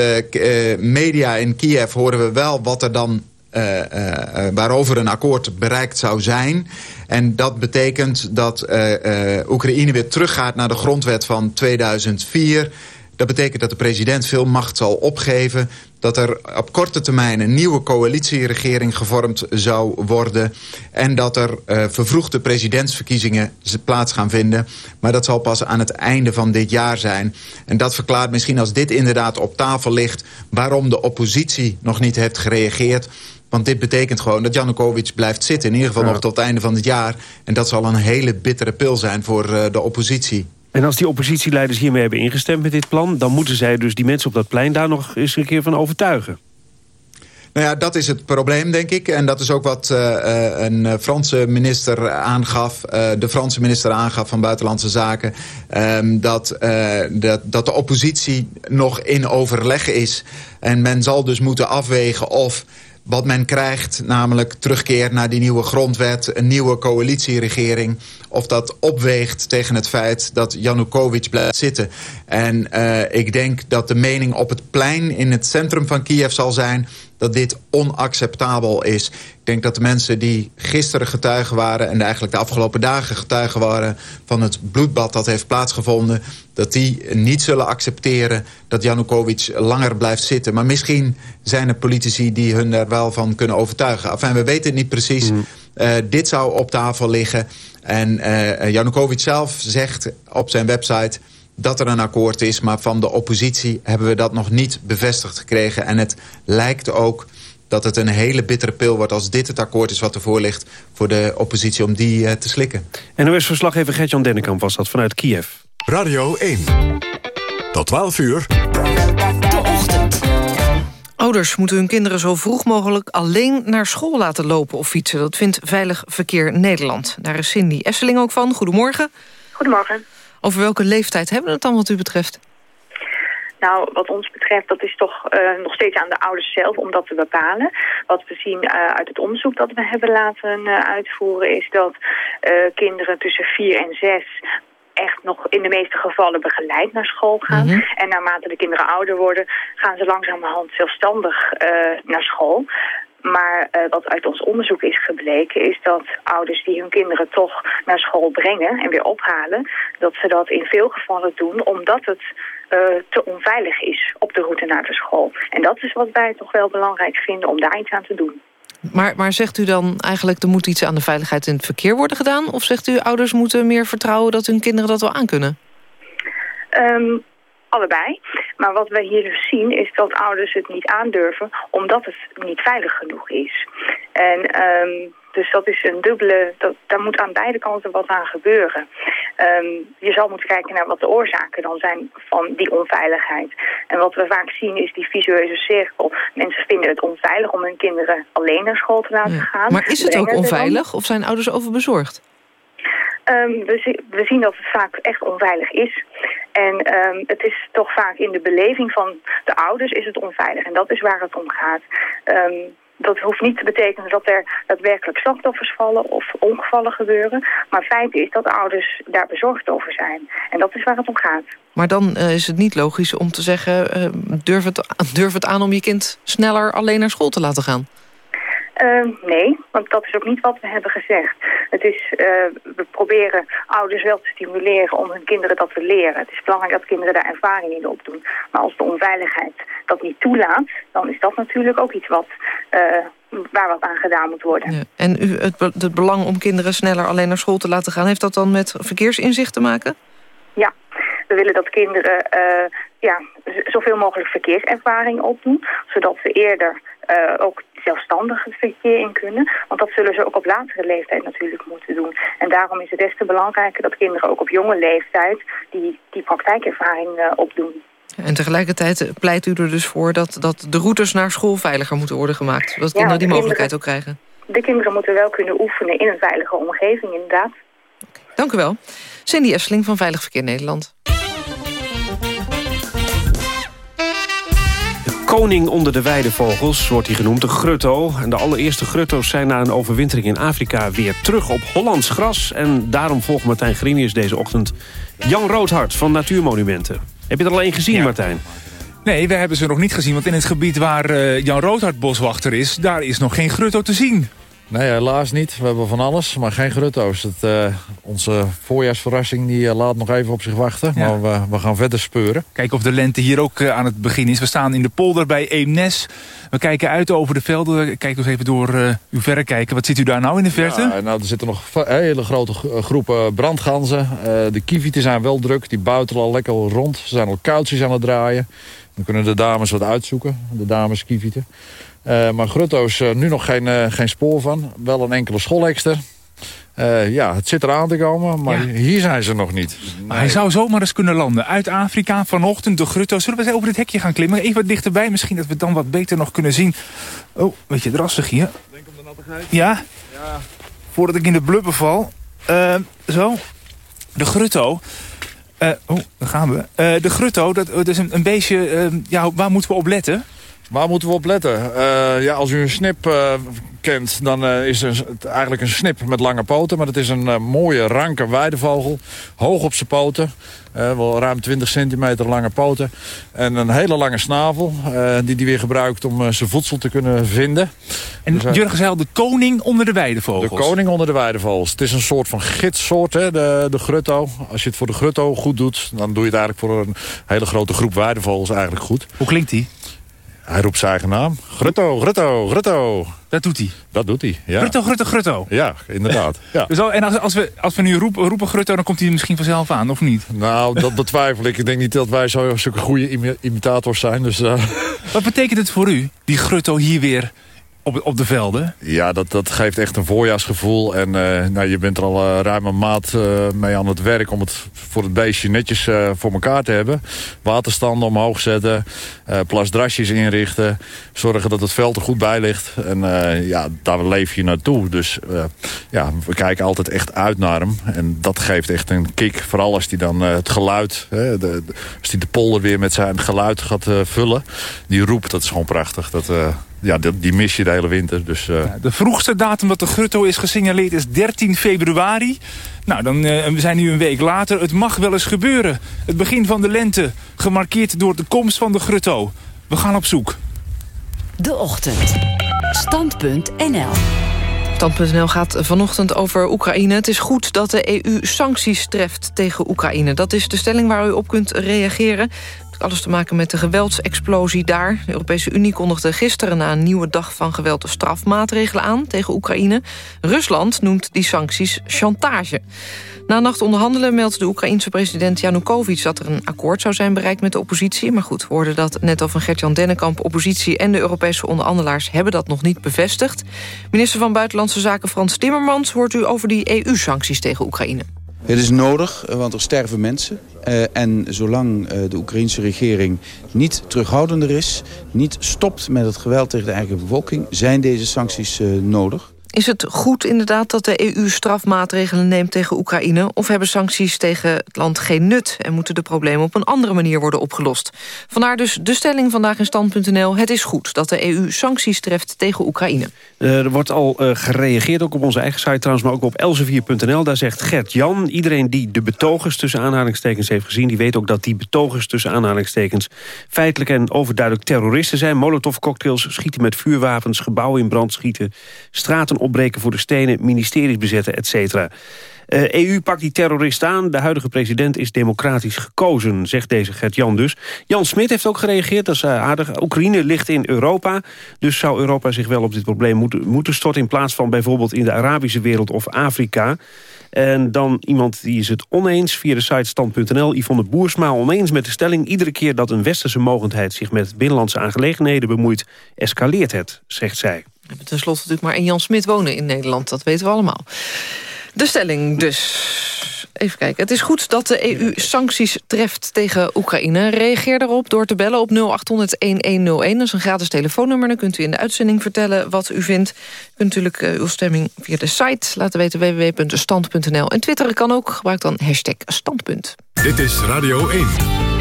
media in Kiev horen we wel wat er dan uh, uh, waarover een akkoord bereikt zou zijn. En dat betekent dat Oekraïne weer teruggaat naar de grondwet van 2004. Dat betekent dat de president veel macht zal opgeven. Dat er op korte termijn een nieuwe coalitieregering gevormd zou worden. En dat er vervroegde presidentsverkiezingen plaats gaan vinden. Maar dat zal pas aan het einde van dit jaar zijn. En dat verklaart misschien als dit inderdaad op tafel ligt... waarom de oppositie nog niet heeft gereageerd want dit betekent gewoon dat Janukovic blijft zitten. In ieder geval nog tot het einde van het jaar. En dat zal een hele bittere pil zijn voor uh, de oppositie.
En als die oppositieleiders hiermee hebben ingestemd met dit plan... dan moeten zij dus die mensen op dat plein daar nog eens een keer van overtuigen.
Nou ja, dat is het probleem, denk ik. En dat is ook wat uh, een Franse minister aangaf. Uh, de Franse minister aangaf van Buitenlandse Zaken. Um, dat, dat, dat de oppositie nog in overleg is. En men zal dus moeten afwegen of wat men krijgt, namelijk terugkeer naar die nieuwe grondwet... een nieuwe coalitieregering, of dat opweegt tegen het feit dat Janukovic blijft zitten. En uh, ik denk dat de mening op het plein in het centrum van Kiev zal zijn dat dit onacceptabel is. Ik denk dat de mensen die gisteren getuigen waren... en eigenlijk de afgelopen dagen getuigen waren... van het bloedbad dat heeft plaatsgevonden... dat die niet zullen accepteren dat Janukovic langer blijft zitten. Maar misschien zijn er politici die hun er wel van kunnen overtuigen. Enfin, we weten het niet precies. Mm. Uh, dit zou op tafel liggen. En uh, Janukovic zelf zegt op zijn website dat er een akkoord is. Maar van de oppositie hebben we dat nog niet bevestigd gekregen. En het lijkt ook dat het een hele bittere pil wordt als dit het akkoord is wat ervoor ligt voor de oppositie om die uh, te slikken.
En NOS-verslaggever Gertjan Dennekamp was dat vanuit Kiev.
Radio 1. Tot 12 uur.
De ochtend.
Ouders moeten hun kinderen zo vroeg mogelijk alleen naar school laten lopen of fietsen. Dat vindt Veilig Verkeer Nederland. Daar is Cindy Esseling ook van. Goedemorgen.
Goedemorgen.
Over welke leeftijd hebben we het dan wat u betreft?
Nou, wat ons betreft, dat is toch uh, nog steeds aan de ouders zelf om dat te bepalen. Wat we zien uh, uit het onderzoek dat we hebben laten uh, uitvoeren... is dat kinderen tussen 4 en 6 echt nog in de meeste gevallen begeleid naar school gaan. Mm -hmm. En naarmate de kinderen ouder worden, gaan ze langzamerhand zelfstandig naar school. Maar uh, wat uit ons onderzoek is gebleken is dat ouders die hun kinderen toch naar school brengen en weer ophalen, dat ze dat in veel gevallen doen omdat het uh, te onveilig is op de route naar de school. En dat is wat wij toch wel belangrijk vinden om daar iets aan te doen.
Maar, maar zegt u dan eigenlijk er moet iets aan de veiligheid in het verkeer worden gedaan? Of zegt u ouders moeten meer vertrouwen dat hun kinderen dat wel aankunnen?
Um, allebei. Maar wat we hier dus zien is dat ouders het niet aandurven omdat het niet veilig genoeg is. En um, dus dat is een dubbele, dat, daar moet aan beide kanten wat aan gebeuren. Um, je zal moeten kijken naar wat de oorzaken dan zijn van die onveiligheid. En wat we vaak zien is die visueuze cirkel. Mensen vinden het onveilig om hun kinderen alleen naar school te laten ja. gaan.
Maar is het ook onveilig of zijn ouders overbezorgd?
Ehm, we, zien dat het vaak echt onveilig is. En um, het is toch vaak in de beleving van de ouders is het onveilig. En dat is waar het om gaat. Um, dat hoeft niet te betekenen dat er daadwerkelijk slachtoffers vallen of ongevallen gebeuren. Maar feit is dat ouders daar bezorgd over zijn. En dat is waar het om gaat.
Maar dan uh, is het niet logisch om te zeggen... Durf het aan om je kind sneller alleen naar school te laten gaan.
Uh, nee, want dat is ook niet wat we hebben gezegd. Het is, uh, we proberen ouders wel te stimuleren om hun kinderen dat te leren. Het is belangrijk dat kinderen daar ervaring in opdoen. Maar als de onveiligheid dat niet toelaat, dan is dat natuurlijk ook iets wat, uh, waar wat aan gedaan moet worden. Ja.
En u, het, het belang om kinderen sneller alleen naar school te laten gaan... heeft dat dan met verkeersinzicht te maken?
Ja, we willen dat kinderen uh, ja, zoveel mogelijk verkeerservaring opdoen... zodat ze eerder uh, ook zelfstandig het verkeer in kunnen. Want dat zullen ze ook op latere leeftijd natuurlijk moeten doen. En daarom is het des te belangrijker dat kinderen ook op jonge leeftijd die, die praktijkervaring uh, opdoen.
En tegelijkertijd pleit u er dus voor dat, dat de routes naar school veiliger moeten worden gemaakt. Zodat kinderen die mogelijkheid ook krijgen.
De kinderen moeten wel kunnen oefenen in een veilige omgeving, inderdaad.
Okay, dank u wel. Cindy Esseling van Veilig Verkeer Nederland.
Koning onder de weidevogels wordt hij genoemd, de grutto. En de allereerste grutto's zijn na een overwintering in Afrika weer terug op Hollands gras. En daarom volgt Martijn Grinius deze ochtend Jan Roodhart van Natuurmonumenten. Heb je er al één gezien, Martijn?
Nee, we hebben ze nog niet gezien, want in het gebied waar uh, Jan Roodhart boswachter is... daar is nog geen grutto te zien.
Nee, helaas niet. We hebben van alles, maar geen grutto's. Het, uh, onze voorjaarsverrassing die, uh, laat nog even op zich wachten. Ja. Maar we, we, gaan verder speuren.
Kijken of de lente hier ook uh, aan het begin is. We staan in de polder bij Eemnes. We kijken uit over de velden. Kijk eens even door uw verrekijken. Wat ziet u daar nou in de verte?
Ja, nou, er zitten nog hele grote groepen brandganzen. de kievieten zijn wel druk. Die buitelen al lekker rond. Ze zijn al koudjes aan het draaien. Dan kunnen de dames wat uitzoeken. De dames kievieten. Uh, maar grutto's uh, nu nog geen, uh, geen spoor van. Wel een enkele scholekster. ja, het zit eraan te komen, maar ja. hier zijn ze nog niet.
Nee. Maar hij zou zomaar eens kunnen landen. Uit Afrika, vanochtend, de grutto. Zullen we eens over dit hekje gaan klimmen? Even wat dichterbij, misschien dat we het dan wat beter nog kunnen zien. Oh, weet je drassig hier.
Denk om de nattigheid.
Ja? Ja. Voordat ik in de blubber val. zo. De grutto. oh, daar gaan we. de grutto, dat, dat is een, een beestje... ja, waar moeten we op letten?
Waar moeten we op letten? Uh, ja, als u een snip uh, kent, dan uh, is het eigenlijk een snip met lange poten. Maar het is een mooie, ranke weidevogel. Hoog op zijn poten. wel ruim 20 centimeter lange poten. En een hele lange snavel, die hij weer gebruikt om zijn voedsel te kunnen vinden.
En dus, Jurgen zei al, de koning onder de weidevogels.
De koning onder de weidevogels. Het is een soort van gidssoort, hè, de, de grutto. Als je het voor de grutto goed doet, dan doe je het eigenlijk voor een hele grote groep weidevogels eigenlijk goed.
Hoe klinkt die?
Hij roept zijn eigen naam. Grutto, Grutto, Grutto.
Dat doet hij?
Dat doet hij, ja.
Grutto, Grutto, Grutto.
Ja, inderdaad. Ja.
Dus al, en als, als, we, als we nu roepen, roepen Grutto, dan komt hij misschien vanzelf aan, of niet?
Nou, dat betwijfel ik. Ik denk niet dat wij zo, zulke goede imitators zijn. Dus, uh...
Wat betekent het voor u, die Grutto hier weer op, op de velden?
Ja, dat, dat geeft echt een voorjaarsgevoel. En uh, nou, je bent er al uh, ruim een maat uh, mee aan het werk... om het voor het beestje netjes voor elkaar te hebben. Waterstanden omhoog zetten. plasdrasjes inrichten. Zorgen dat het veld er goed bij ligt. En ja, daar leef je naartoe. Dus ja, we kijken altijd echt uit naar hem. En dat geeft echt een kick. Vooral als hij dan het geluid... De, als hij de polder weer met zijn geluid gaat vullen. Die roep, dat is gewoon prachtig. Dat ja, die, die, mis je de hele winter. Dus, uh... ja,
de vroegste datum dat de grutto is gesignaleerd is 13 februari. Nou, dan uh, we zijn nu een week later. Het mag wel eens gebeuren. Het begin van de lente, gemarkeerd door de komst van de grutto. We gaan op zoek.
De Ochtend. Stand.nl
Stand.nl gaat vanochtend over Oekraïne. Het is goed dat de EU sancties treft tegen Oekraïne. Dat is de stelling waar u op kunt reageren alles te maken met de geweldsexplosie daar. De Europese Unie kondigde gisteren na een nieuwe dag van geweld... de strafmaatregelen aan tegen Oekraïne. Rusland noemt die sancties chantage. Na nacht onderhandelen meldt de Oekraïense president Janukovic... dat er een akkoord zou zijn bereikt met de oppositie. Maar goed, we dat net al van Gert-Jan Dennekamp... oppositie en de Europese onderhandelaars hebben dat nog niet bevestigd. Minister van Buitenlandse Zaken Frans Timmermans... hoort u over die EU-sancties tegen Oekraïne.
Het is nodig, want er sterven mensen. Uh, en zolang uh, de Oekraïnse regering niet terughoudender is... niet stopt met het geweld tegen de eigen bevolking... zijn deze sancties nodig.
Is het goed inderdaad dat de EU strafmaatregelen neemt tegen Oekraïne... of hebben sancties tegen het land geen nut... en moeten de problemen op een andere manier worden opgelost? Vandaar dus de stelling vandaag in Stand.nl. Het is goed dat de EU sancties treft tegen Oekraïne.
Uh, er wordt al uh, gereageerd, ook op onze eigen site trouwens... maar ook op elsevier.nl. Daar zegt Gert-Jan, iedereen die de betogers tussen aanhalingstekens heeft gezien... die weet ook dat die betogers tussen aanhalingstekens... feitelijk en overduidelijk terroristen zijn. Molotovcocktails, schieten met vuurwapens, gebouwen in brand schieten... straten opbreken voor de stenen, ministeries bezetten, et cetera. EU pakt die terrorist aan. De huidige president is democratisch gekozen, zegt deze Gert-Jan dus. Jan Smit heeft ook gereageerd, dat is uh, aardig. Oekraïne ligt in Europa, dus zou Europa zich wel op dit probleem moeten, moeten storten... in plaats van bijvoorbeeld in de Arabische wereld of Afrika. En dan iemand die is het oneens via de site stand.nl. Yvonne Boersma oneens met de stelling... iedere keer dat een westerse mogendheid zich met binnenlandse aangelegenheden bemoeit... escaleert het, zegt zij.
We hebben tenslotte natuurlijk maar een Jan Smit wonen in Nederland. Dat weten we allemaal. De stelling dus. Even kijken. Het is goed dat de EU sancties treft tegen Oekraïne. Reageer daarop door te bellen op 0800-1101. Dat is een gratis telefoonnummer. Dan kunt u in de uitzending vertellen wat u vindt. U kunt natuurlijk uh, uw stemming via de site laten weten www.stand.nl. En twitteren kan ook. Gebruik dan hashtag standpunt.
Dit is Radio 1.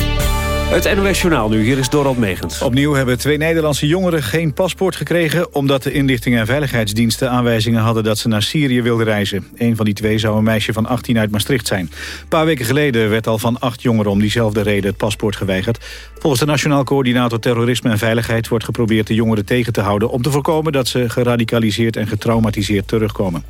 Het NOS Journaal nu, hier is Dorald Megens.
Opnieuw hebben twee Nederlandse jongeren geen paspoort gekregen... omdat de inlichting en veiligheidsdiensten aanwijzingen hadden... dat ze naar Syrië wilden reizen. Een van die twee zou een meisje van 18 uit Maastricht zijn. Een paar weken geleden werd al van acht jongeren... om diezelfde reden het paspoort geweigerd. Volgens de Nationaal Coördinator Terrorisme en Veiligheid... wordt geprobeerd de jongeren tegen te houden... om te voorkomen dat ze geradicaliseerd en getraumatiseerd terugkomen.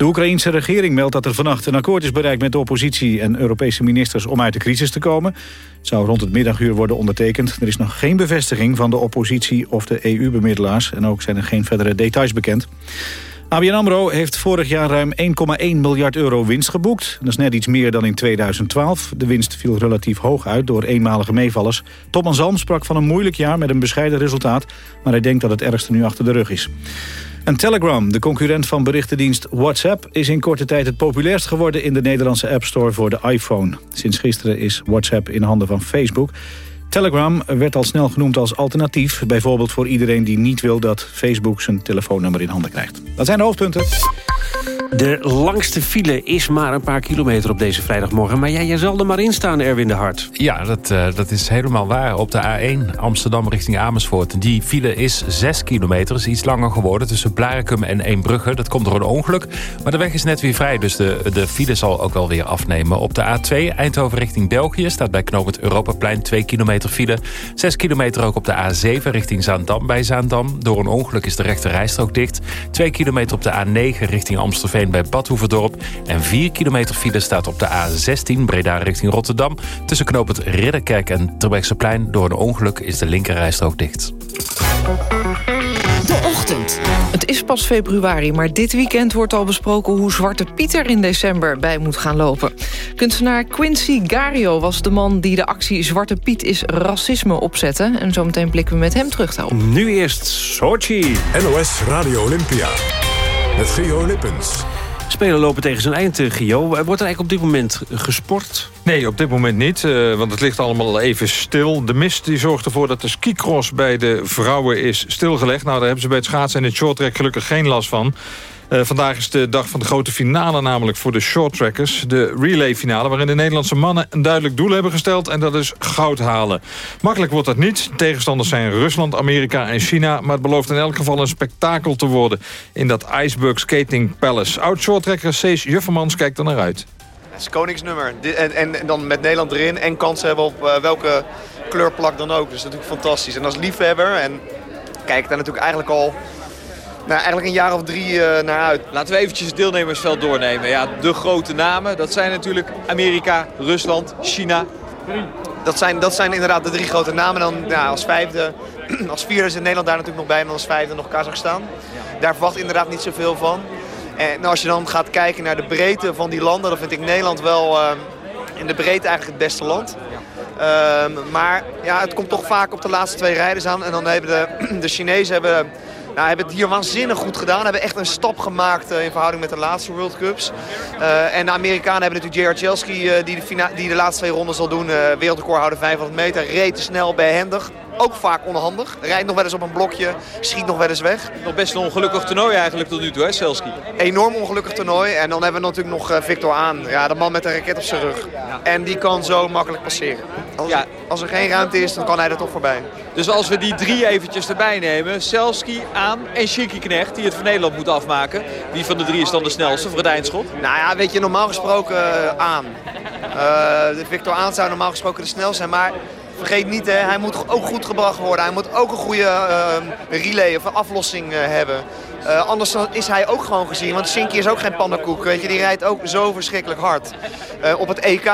De Oekraïense regering meldt dat er vannacht een akkoord is bereikt met de oppositie en Europese ministers om uit de crisis te komen. Het zou rond het middaguur worden ondertekend. Er is nog geen bevestiging van de oppositie of de EU-bemiddelaars en ook zijn er geen verdere details bekend. ABN AMRO heeft vorig jaar ruim 1,1 miljard euro winst geboekt. Dat is net iets meer dan in 2012. De winst viel relatief hoog uit door eenmalige meevallers. Topman Zalm sprak van een moeilijk jaar met een bescheiden resultaat... maar hij denkt dat het ergste nu achter de rug is. En Telegram, de concurrent van berichtendienst WhatsApp... is in korte tijd het populairst geworden in de Nederlandse App Store voor de iPhone. Sinds gisteren is WhatsApp in handen van Facebook. Telegram werd al snel genoemd als alternatief. Bijvoorbeeld voor iedereen die niet wil dat Facebook zijn telefoonnummer in handen krijgt. Dat zijn de hoofdpunten.
De langste file is maar een paar kilometer op deze vrijdagmorgen. Maar jij, jij zal er maar in staan, Erwin de Hart.
Ja, dat, uh, dat is helemaal waar. Op de A1 Amsterdam richting Amersfoort. Die file is 6 kilometer. is iets langer geworden tussen Blarikum en Eembrugge. Dat komt door een ongeluk. Maar de weg is net weer vrij. Dus de, de file zal ook wel weer afnemen. Op de A2 Eindhoven richting België staat bij knooppunt Europaplein 2 kilometer file. 6 kilometer ook op de A7 richting Zaandam bij Zaandam. Door een ongeluk is de rechte rijstrook dicht. 2 kilometer op de A9 richting Amstelveen bij Badhoevedorp. En 4 kilometer file staat op de A16 Breda richting Rotterdam. Tussen knooppunt Ridderkerk en Terbrechtseplein. Door een ongeluk is de linkerrijstrook dicht.
Het is pas februari, maar dit weekend wordt al besproken... hoe Zwarte Pieter in december bij moet gaan lopen. Kunstenaar Quincy Gario was de man die de actie Zwarte Piet is racisme opzette. En zometeen blikken we met hem terug daarop.
Nu eerst Sochi.
NOS Radio Olympia. Met Gio Lippens.
Spelen lopen tegen zijn eind, eh, Gio. Wordt er eigenlijk op dit moment gesport?
Nee, op dit moment niet, want het ligt allemaal even stil. De mist die zorgt ervoor dat de skicross bij de vrouwen is stilgelegd. Nou, daar hebben ze bij het schaatsen en het shorttrack gelukkig geen last van. Uh, vandaag is de dag van de grote finale namelijk voor de shorttrackers. De relay finale waarin de Nederlandse mannen een duidelijk doel hebben gesteld. En dat is goud halen. Makkelijk wordt dat niet. Tegenstanders zijn Rusland, Amerika en China. Maar het belooft in elk geval een spektakel te worden. In dat Iceberg Skating Palace. Oud-shorttrekker Cees Juffermans kijkt er naar uit.
Het is koningsnummer. En, en, dan met Nederland erin. En kansen hebben op uh, welke kleurplak dan ook. Dus dat is natuurlijk fantastisch. En als liefhebber. En kijk daar natuurlijk eigenlijk al nou, eigenlijk een jaar of drie uh, naar uit.
Laten we eventjes het deelnemersveld doornemen. Ja, de grote namen, dat zijn natuurlijk Amerika, Rusland, China.
Dat zijn, dat zijn inderdaad de drie grote namen. Dan ja, als vijfde, als vierde zit Nederland daar natuurlijk nog bij. En als vijfde nog Kazachstan. Daar verwacht inderdaad niet zoveel van. En nou, als je dan gaat kijken naar de breedte van die landen... dan vind ik Nederland wel uh, in de breedte eigenlijk het beste land. Uh, maar ja, het komt toch vaak op de laatste twee rijders aan. En dan hebben de, de Chinezen hebben nou, hebben het hier waanzinnig goed gedaan. Hebben echt een stap gemaakt uh, in verhouding met de laatste World Cups. Uh, en de Amerikanen hebben natuurlijk J.R. uh, die, de die de laatste twee rondes zal doen. wereldrecord houden 500 meter. Reed te snel, behendig. Ook vaak onhandig. Rijdt nog wel eens op een blokje, schiet nog wel eens weg.
Nog best een ongelukkig toernooi eigenlijk tot nu toe, hè, Selski?
Enorm ongelukkig toernooi. En dan hebben we natuurlijk nog eh, Victor aan. Ja, de man met de raket op zijn rug. En die kan zo makkelijk passeren. Als, ja. als er geen ruimte is, dan kan hij er toch voorbij.
Dus als we die drie eventjes erbij nemen, Selski aan en Shinky Knecht, die het voor Nederland moet afmaken. Wie van de drie is dan de snelste voor het eindschot?
Nou ja, weet je, normaal gesproken uh, aan. Uh, Victor aan zou normaal gesproken de snelste zijn, maar vergeet niet, hè, hij moet ook goed gebracht worden. Hij moet ook een goede uh, relay of aflossing uh, hebben. Uh, anders is hij ook gewoon gezien. Want Shinky is ook geen pannenkoek. Weet je, die rijdt ook zo verschrikkelijk hard. op het EK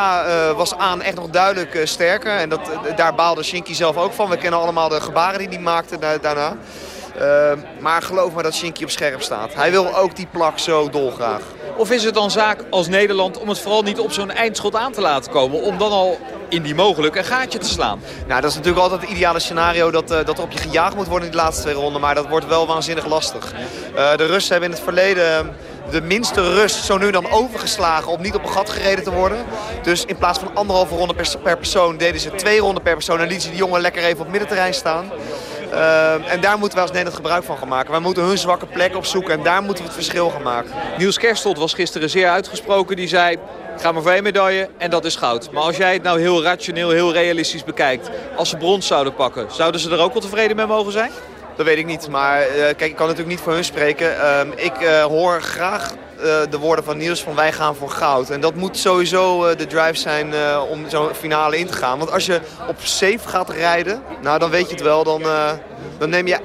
was Aan echt nog duidelijk sterker. En dat, daar baalde Shinky zelf ook van. We kennen allemaal de gebaren die hij maakte daarna. maar geloof me dat Shinky op scherp staat. Hij wil ook die plak zo dolgraag.
Of is het dan zaak als Nederland om het vooral niet op zo'n eindschot aan te laten komen? Om dan al indien mogelijk een gaatje te slaan?
Nou, dat is natuurlijk altijd het ideale scenario dat, uh, dat er op je gejaagd moet worden in de laatste twee ronden. Maar dat wordt wel waanzinnig lastig. Uh, de Russen hebben in het verleden de minste rust zo nu dan overgeslagen om niet op een gat gereden te worden. Dus in plaats van anderhalve ronde per, per persoon deden ze twee ronden per persoon. En lieten ze die jongen lekker even op middenterrein staan. Uh, en daar moeten wij als Nederland gebruik van gaan maken. Wij moeten hun zwakke plek opzoeken en daar moeten we het verschil gaan maken.
Niels Kerstelt was gisteren zeer uitgesproken. Die zei, ga maar voor één medaille en dat is goud. Maar als jij het nou heel rationeel, heel realistisch bekijkt... als ze brons zouden pakken, zouden ze er ook wel tevreden mee mogen zijn?
Dat weet ik niet, maar uh, kijk, ik kan natuurlijk niet voor hun spreken. Uh, ik uh, hoor graag de woorden van Niels van wij gaan voor goud. En dat moet sowieso de drive zijn om zo'n finale in te gaan. Want als je op safe gaat rijden, nou dan weet je het wel, dan, dan neem je...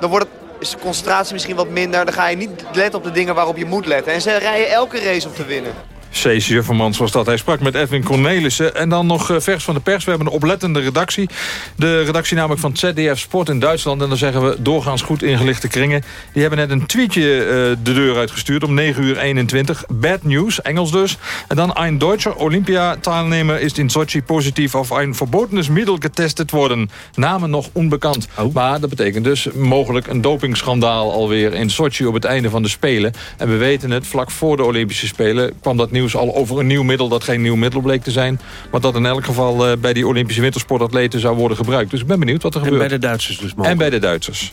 Dan wordt het is de concentratie misschien wat minder. Dan ga je niet letten op de dingen waarop je moet letten. En ze rijden elke race om te winnen.
C. Juffermans was dat. Hij sprak met Edwin Cornelissen. En dan nog eh, vers van de pers. We hebben een oplettende redactie. De redactie namelijk van ZDF Sport in Duitsland. En dan zeggen we doorgaans goed ingelichte kringen. Die hebben net een tweetje uh, de deur uitgestuurd om 9 uur 21. Bad news, Engels dus. En dan een Deutscher Olympia-teilnemer is in Sochi positief of een verbodenes middel getestet worden. Namen nog onbekant. Oh. Maar dat betekent dus mogelijk een dopingschandaal alweer in Sochi op het einde van de Spelen. En we weten het, vlak voor de Olympische Spelen kwam dat nieuws nieuws al over een nieuw middel dat geen nieuw middel bleek te zijn. Maar dat in elk geval uh, bij die Olympische wintersportatleten zou worden gebruikt. Dus ik ben benieuwd wat er gebeurt.
En bij de Duitsers dus mogelijk.
En bij de Duitsers.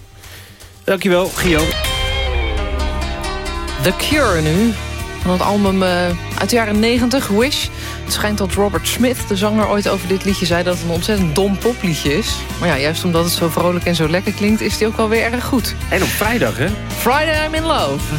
Dankjewel, Gio.
The Cure nu. Van het album uh, uit de jaren 90, Wish. Het schijnt dat Robert Smith, de zanger, ooit over dit liedje zei... dat het een ontzettend dom popliedje is. Maar ja, juist omdat het zo vrolijk en zo lekker klinkt... is die ook wel weer erg goed.
En op vrijdag, hè?
Friday I'm in Love.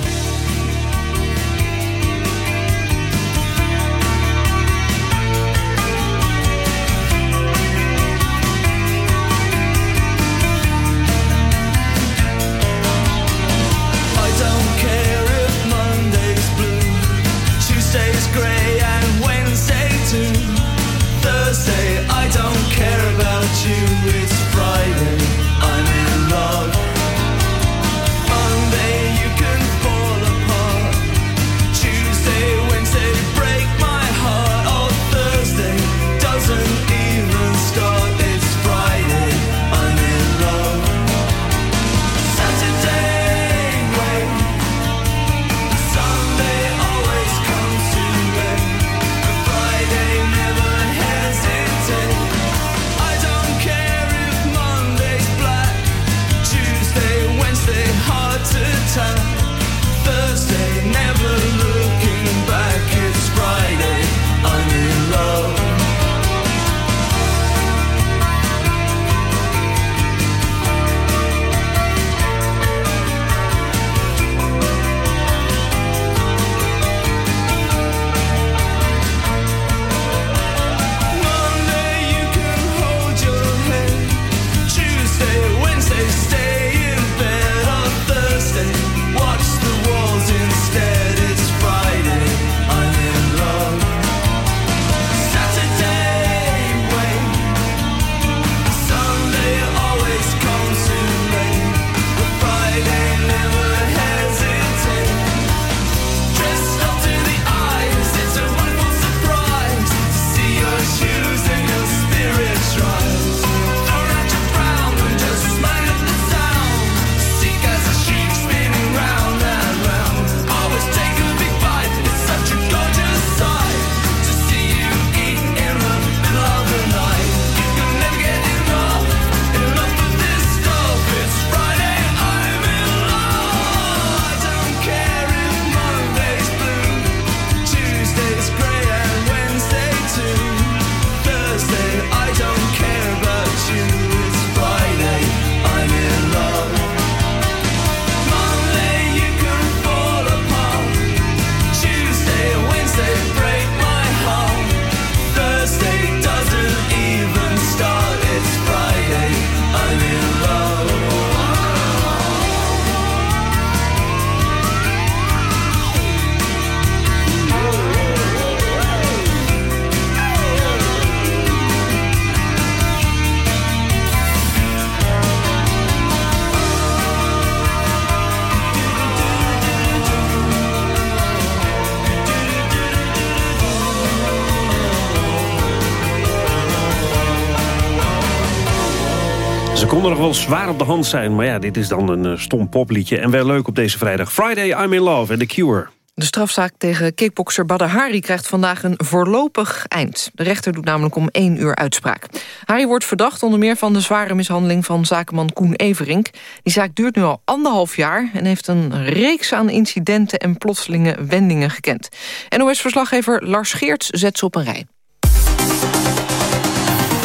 Konden nog wel zwaar op de hand zijn, maar ja, dit is dan een uh, stom popliedje. En wel leuk op deze vrijdag. Friday, I'm in Love en The Cure.
De strafzaak tegen kickbokser Badr Hari krijgt vandaag een voorlopig eind. De rechter doet namelijk om één uur uitspraak. Hari wordt verdacht onder meer van de zware mishandeling van zakenman Koen Everink. Die zaak duurt nu al anderhalf jaar en heeft een reeks aan incidenten en plotselinge wendingen gekend. NOS-verslaggever Lars Geerts zet ze op een rij.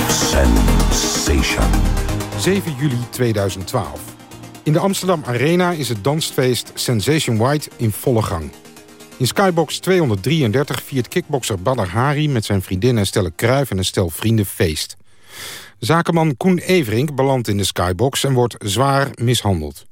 Sensation. 7 juli 2012. In de Amsterdam Arena is het dansfeest Sensation White in volle gang. In Skybox 233 viert kickbokser Badr Hari... met zijn vriendinnen Stelle Kruijf en een stel vrienden feest. Zakenman Koen Everink belandt in de Skybox en wordt zwaar mishandeld.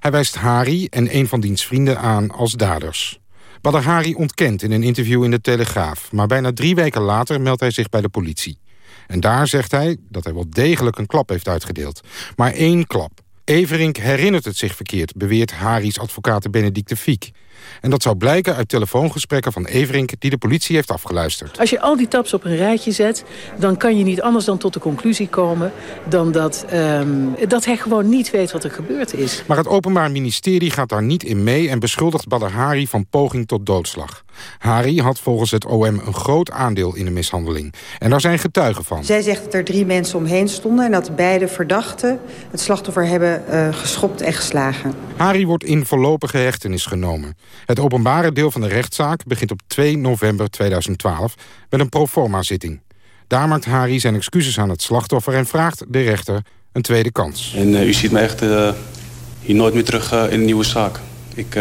Hij wijst Hari en een van diens vrienden aan als daders. Badr Hari ontkent in een interview in de Telegraaf... maar bijna drie weken later meldt hij zich bij de politie. En daar zegt hij dat hij wel degelijk een klap heeft uitgedeeld. Maar één klap. Everink herinnert het zich verkeerd, beweert Hari's advocaat Benedicte Fiek. En dat zou blijken uit telefoongesprekken van Everink die de politie heeft afgeluisterd.
Als je al die taps op een rijtje zet, dan kan je niet anders dan tot de conclusie komen... dan dat, um, dat hij gewoon niet weet wat er gebeurd is.
Maar het Openbaar Ministerie gaat daar niet in mee... en beschuldigt Badr Hari van poging tot doodslag. Hari had volgens het OM een groot aandeel in de mishandeling. En daar zijn getuigen van.
Zij zegt dat er drie mensen omheen stonden... en dat beide verdachten het slachtoffer hebben uh, geschopt en geslagen.
Hari wordt in voorlopige hechtenis genomen. Het openbare deel van de rechtszaak begint op 2 november 2012... met een proforma-zitting. Daar maakt Hari zijn excuses aan het slachtoffer... en vraagt de rechter een tweede kans.
En uh, u ziet me echt uh, hier nooit meer terug in een nieuwe zaak. Ik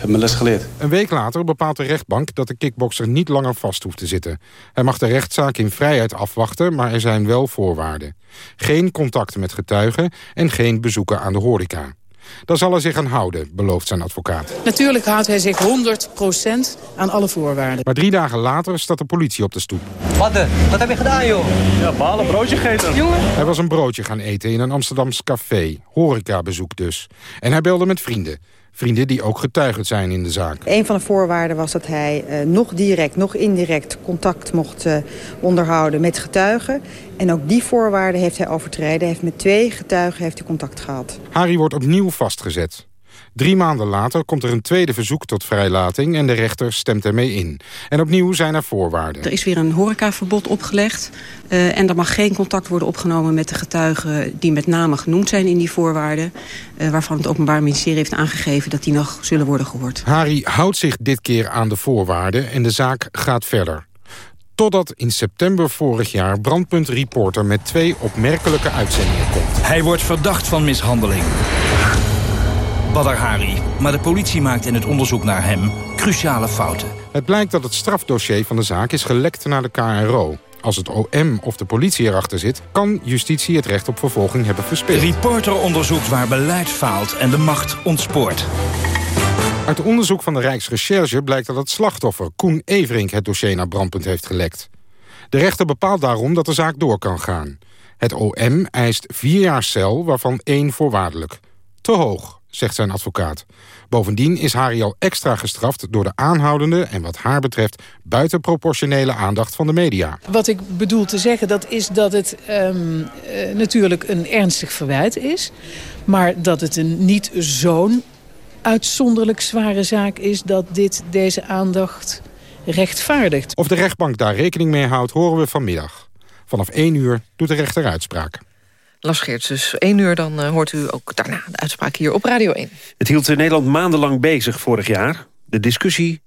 heb mijn les geleerd.
Een week later bepaalt de rechtbank dat de kickbokser niet langer vast hoeft te zitten. Hij mag de rechtszaak in vrijheid afwachten, maar er zijn wel voorwaarden. Geen contacten met getuigen en geen bezoeken aan de horeca. Daar zal hij zich aan houden, belooft zijn advocaat.
Natuurlijk houdt hij zich 100% aan alle voorwaarden.
Maar drie dagen later staat de politie op de stoep.
Wat, wat heb je gedaan, joh?
Ja, balen, broodje gegeten.
Jongen.
Hij was een broodje gaan eten in een Amsterdams café. Horecabezoek dus. En hij belde met vrienden. Vrienden die ook getuigd zijn in de zaak.
Een van de voorwaarden was dat hij uh, nog direct, nog indirect contact mocht uh, onderhouden met getuigen. En ook die voorwaarden heeft hij overtreden. Hij heeft met twee getuigen heeft hij contact gehad.
Harry wordt opnieuw vastgezet. Drie maanden later komt er een tweede verzoek tot vrijlating... en de rechter stemt ermee in. En opnieuw zijn er voorwaarden.
Er is weer een horecaverbod opgelegd. Uh, en er mag geen contact worden opgenomen met de getuigen... die met name genoemd zijn in die voorwaarden... Uh, waarvan het Openbaar Ministerie heeft aangegeven... dat die nog zullen worden gehoord.
Harry houdt zich dit keer aan de voorwaarden... en de zaak gaat verder. Totdat in september vorig jaar Brandpunt Reporter... met twee opmerkelijke uitzendingen komt.
Hij wordt verdacht van mishandeling. Badr Hari. Maar de politie maakt in het onderzoek naar hem cruciale fouten.
Het blijkt dat het strafdossier van de zaak is gelekt naar de KRO. Als het OM of de politie erachter zit... kan justitie het recht op vervolging hebben verspeeld.
Reporter onderzoekt waar beleid faalt en de macht ontspoort.
Uit onderzoek van de Rijksrecherche blijkt dat het slachtoffer... Koen Everink het dossier naar brandpunt heeft gelekt. De rechter bepaalt daarom dat de zaak door kan gaan. Het OM eist vier jaar cel, waarvan één voorwaardelijk. Te hoog, zegt zijn advocaat. Bovendien is Hari al extra gestraft door de aanhoudende... en wat haar betreft buitenproportionele aandacht van de media.
Wat ik bedoel te zeggen, dat is dat het um, uh, natuurlijk een ernstig verwijt is... maar dat het een niet zo'n uitzonderlijk zware zaak is... dat dit deze aandacht rechtvaardigt.
Of de rechtbank daar rekening mee houdt, horen we vanmiddag. Vanaf 1 uur doet de rechter uitspraak.
Lars Geerts, dus één uur, dan uh, hoort u ook daarna de uitspraak hier op Radio 1.
Het hield Nederland maandenlang bezig vorig jaar. De discussie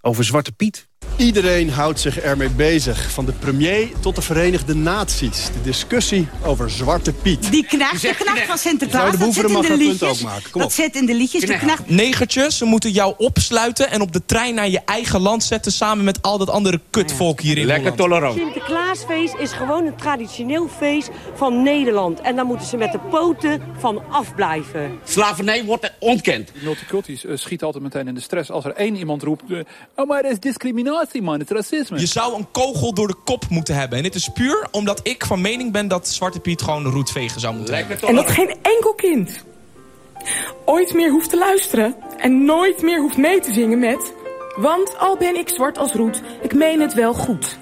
over Zwarte Piet.
Iedereen houdt zich ermee bezig. Van de premier tot de Verenigde Naties. De discussie over Zwarte Piet.
Die knacht, de knacht van Sinterklaas,
de
dat zit in de liedjes.
Ook maken. Kom
dat zit in de liedjes. De knacht.
Negertjes, ze moeten jou opsluiten... en op de trein naar je eigen land zetten... samen met al dat andere kutvolk hier in Lekker tolerant.
Sinterklaasfeest is gewoon een traditioneel feest van Nederland. En daar moeten ze met de poten van afblijven.
Slavernij wordt ontkend.
Multiculties uh, schiet altijd meteen in de stress. Als er één iemand roept... Uh, oh, maar dat is discriminatie man, het racisme.
Je zou een kogel door de kop moeten hebben. En dit is puur omdat ik van mening ben dat Zwarte Piet gewoon een roetvegen zou moeten hebben.
En dat geen enkel kind ooit meer hoeft te luisteren en nooit meer hoeft mee te zingen met... Want al ben ik zwart als roet, ik meen het wel goed.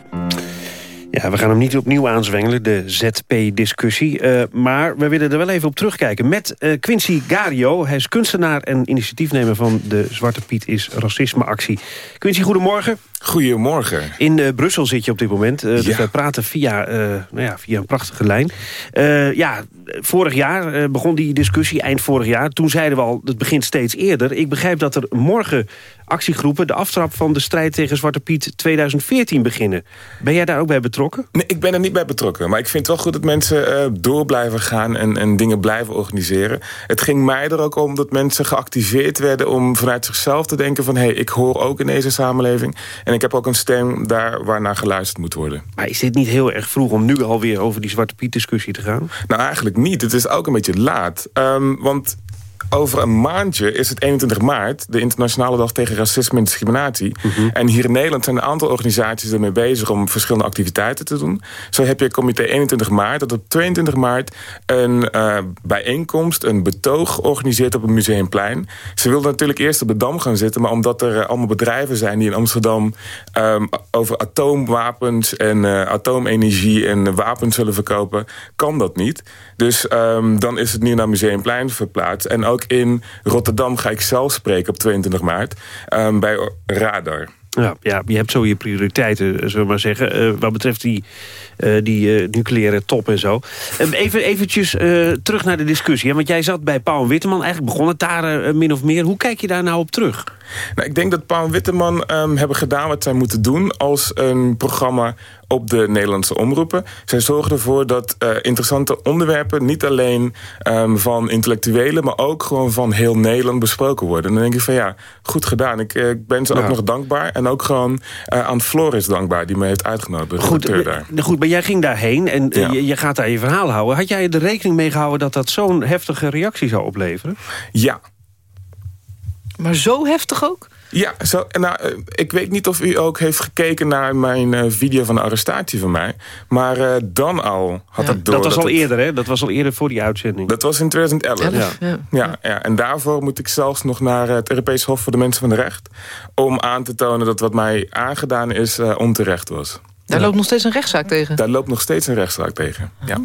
Ja, we gaan hem niet opnieuw aanzwengelen, de ZP-discussie. Uh, maar we willen er wel even op terugkijken met uh, Quincy Gario. Hij is kunstenaar en initiatiefnemer van de Zwarte Piet is Racismeactie. Quincy, goedemorgen.
Goedemorgen.
In uh, Brussel zit je op dit moment. Dus we praten via, nou ja, via een prachtige lijn. ja, vorig jaar begon die discussie, eind vorig jaar. Toen zeiden we al, het begint steeds eerder. Ik begrijp dat er morgen actiegroepen... de aftrap van de strijd tegen Zwarte Piet 2014 beginnen. Ben jij daar ook bij betrokken?
Nee, ik ben er niet bij betrokken. Maar ik vind het wel goed dat mensen door blijven gaan... En, en dingen blijven organiseren. Het ging mij er ook om dat mensen geactiveerd werden... om vanuit zichzelf te denken van... hé, hey, ik hoor ook in deze samenleving... En ik heb ook een stem daar waarnaar geluisterd moet worden.
Maar is dit niet heel erg vroeg om nu alweer over die Zwarte Piet discussie te gaan?
Nou, eigenlijk niet. Het is ook een beetje laat. Um, want over een maandje is het 21 maart... de Internationale Dag tegen Racisme en Discriminatie. Mhm. En hier in Nederland zijn een aantal organisaties ermee bezig... om verschillende activiteiten te doen. Zo heb je comité 21 maart... dat op 22 maart een uh, bijeenkomst, een betoog organiseert op het Museumplein. Ze wilden natuurlijk eerst op de Dam gaan zitten... maar omdat er uh, allemaal bedrijven zijn die in Amsterdam... Um, over atoomwapens en uh, atoomenergie en wapens zullen verkopen... kan dat niet. Dus um, dan is het nu naar Museumplein verplaatst. En ook in Rotterdam ga ik zelf spreken op 22 maart um, bij Radar.
Ja, ja, je hebt zo je prioriteiten, zullen we maar zeggen. Uh, wat betreft die, uh, die uh, nucleaire top en zo. even eventjes terug naar de discussie. Hè? Want jij zat bij Paul Witteman. Eigenlijk begon het daar min of meer. Hoe kijk je daar nou op terug?
Nou, ik denk dat Paul Witteman um, hebben gedaan wat zij moeten doen... als een programma op de Nederlandse omroepen. Zij zorgen ervoor dat uh, interessante onderwerpen... niet alleen um, van intellectuelen, maar ook gewoon van heel Nederland besproken worden. En dan denk ik van ja, goed gedaan. Ik, uh, ben ze ook nog dankbaar. En ook gewoon uh, aan Floris dankbaar, die me heeft uitgenodigd.
Goed, daar. goed, maar jij ging daarheen en ja. je, je, gaat daar je verhaal houden. Had jij er rekening mee gehouden dat dat zo'n heftige reactie zou opleveren?
Ja,
maar zo heftig ook?
Ja, zo, nou, eh, ik weet niet of u ook heeft gekeken naar mijn uh, video van de arrestatie van mij. Maar uh, dan al had ja, het door.
Dat was dat al het, eerder, hè? Dat was al eerder voor die uitzending.
Dat was in 2011.
Ja.
Ja. Ja, ja. En daarvoor moet ik zelfs nog naar het Europees Hof voor de Mensen van de Recht... om aan te tonen dat wat mij aangedaan is onterecht was.
Daar loopt nog steeds een rechtszaak tegen?
Daar loopt nog steeds een rechtszaak tegen, ja.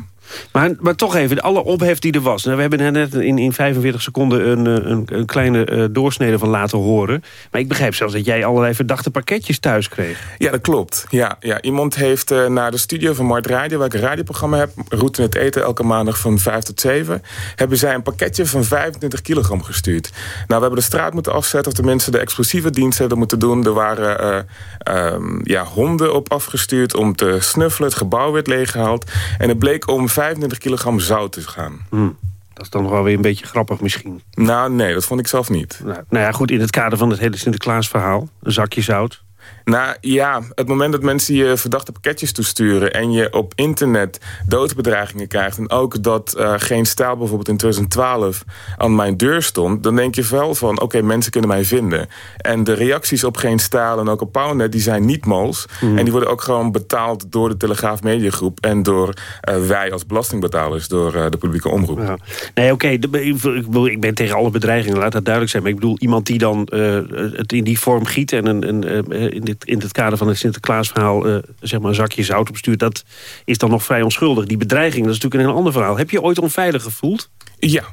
Maar, maar toch even, alle ophef die er was. Nou, we hebben net in, in 45 seconden een, eh, een, een kleine uh, doorsnede van laten horen. Maar ik begrijp zelfs dat jij allerlei verdachte pakketjes thuis kreeg.
Ja, dat klopt. Ja, ja. Iemand heeft uh, naar de studio van Mart Radio, waar ik een radioprogramma heb... Route het Eten, elke maandag van 5 tot 7... hebben zij een pakketje van 25 kilogram gestuurd. Nou, we hebben de straat moeten afzetten... of de mensen de explosieve diensten hadden moeten doen. Er waren um, ja, honden op afgestuurd om te snuffelen. Het gebouw werd leeggehaald. En het bleek om 25 kilogram zout te gaan.
Hmm. Dat is dan nog wel weer een beetje grappig misschien.
Nou, nee, dat vond ik zelf niet.
Nou, nou ja, goed, in het kader van het hele Sinterklaas verhaal. Een zakje zout.
Nou ja, het moment dat mensen je verdachte pakketjes toesturen... en je op internet doodbedreigingen krijgt... en ook dat uh, geen staal bijvoorbeeld in 2012 aan mijn deur stond... dan denk je wel van, oké, mensen kunnen mij vinden. En de reacties op geen staal en ook op Pownet, die zijn niet mals. Mm. En die worden ook gewoon betaald door de Telegraaf Mediagroep... en door uh, wij als belastingbetalers, door uh, de publieke omroep. Ja.
Nee, oké, okay, ik ben tegen alle bedreigingen, laat dat duidelijk zijn. Maar ik bedoel, iemand die dan het in die vorm giet... en een, een, in dit, in het kader van het Sinterklaasverhaal uh, zeg maar een zakje zout opstuurt... dat is dan nog vrij onschuldig. Die bedreiging, dat is natuurlijk een heel ander verhaal. Heb je ooit onveilig gevoeld?
Ja.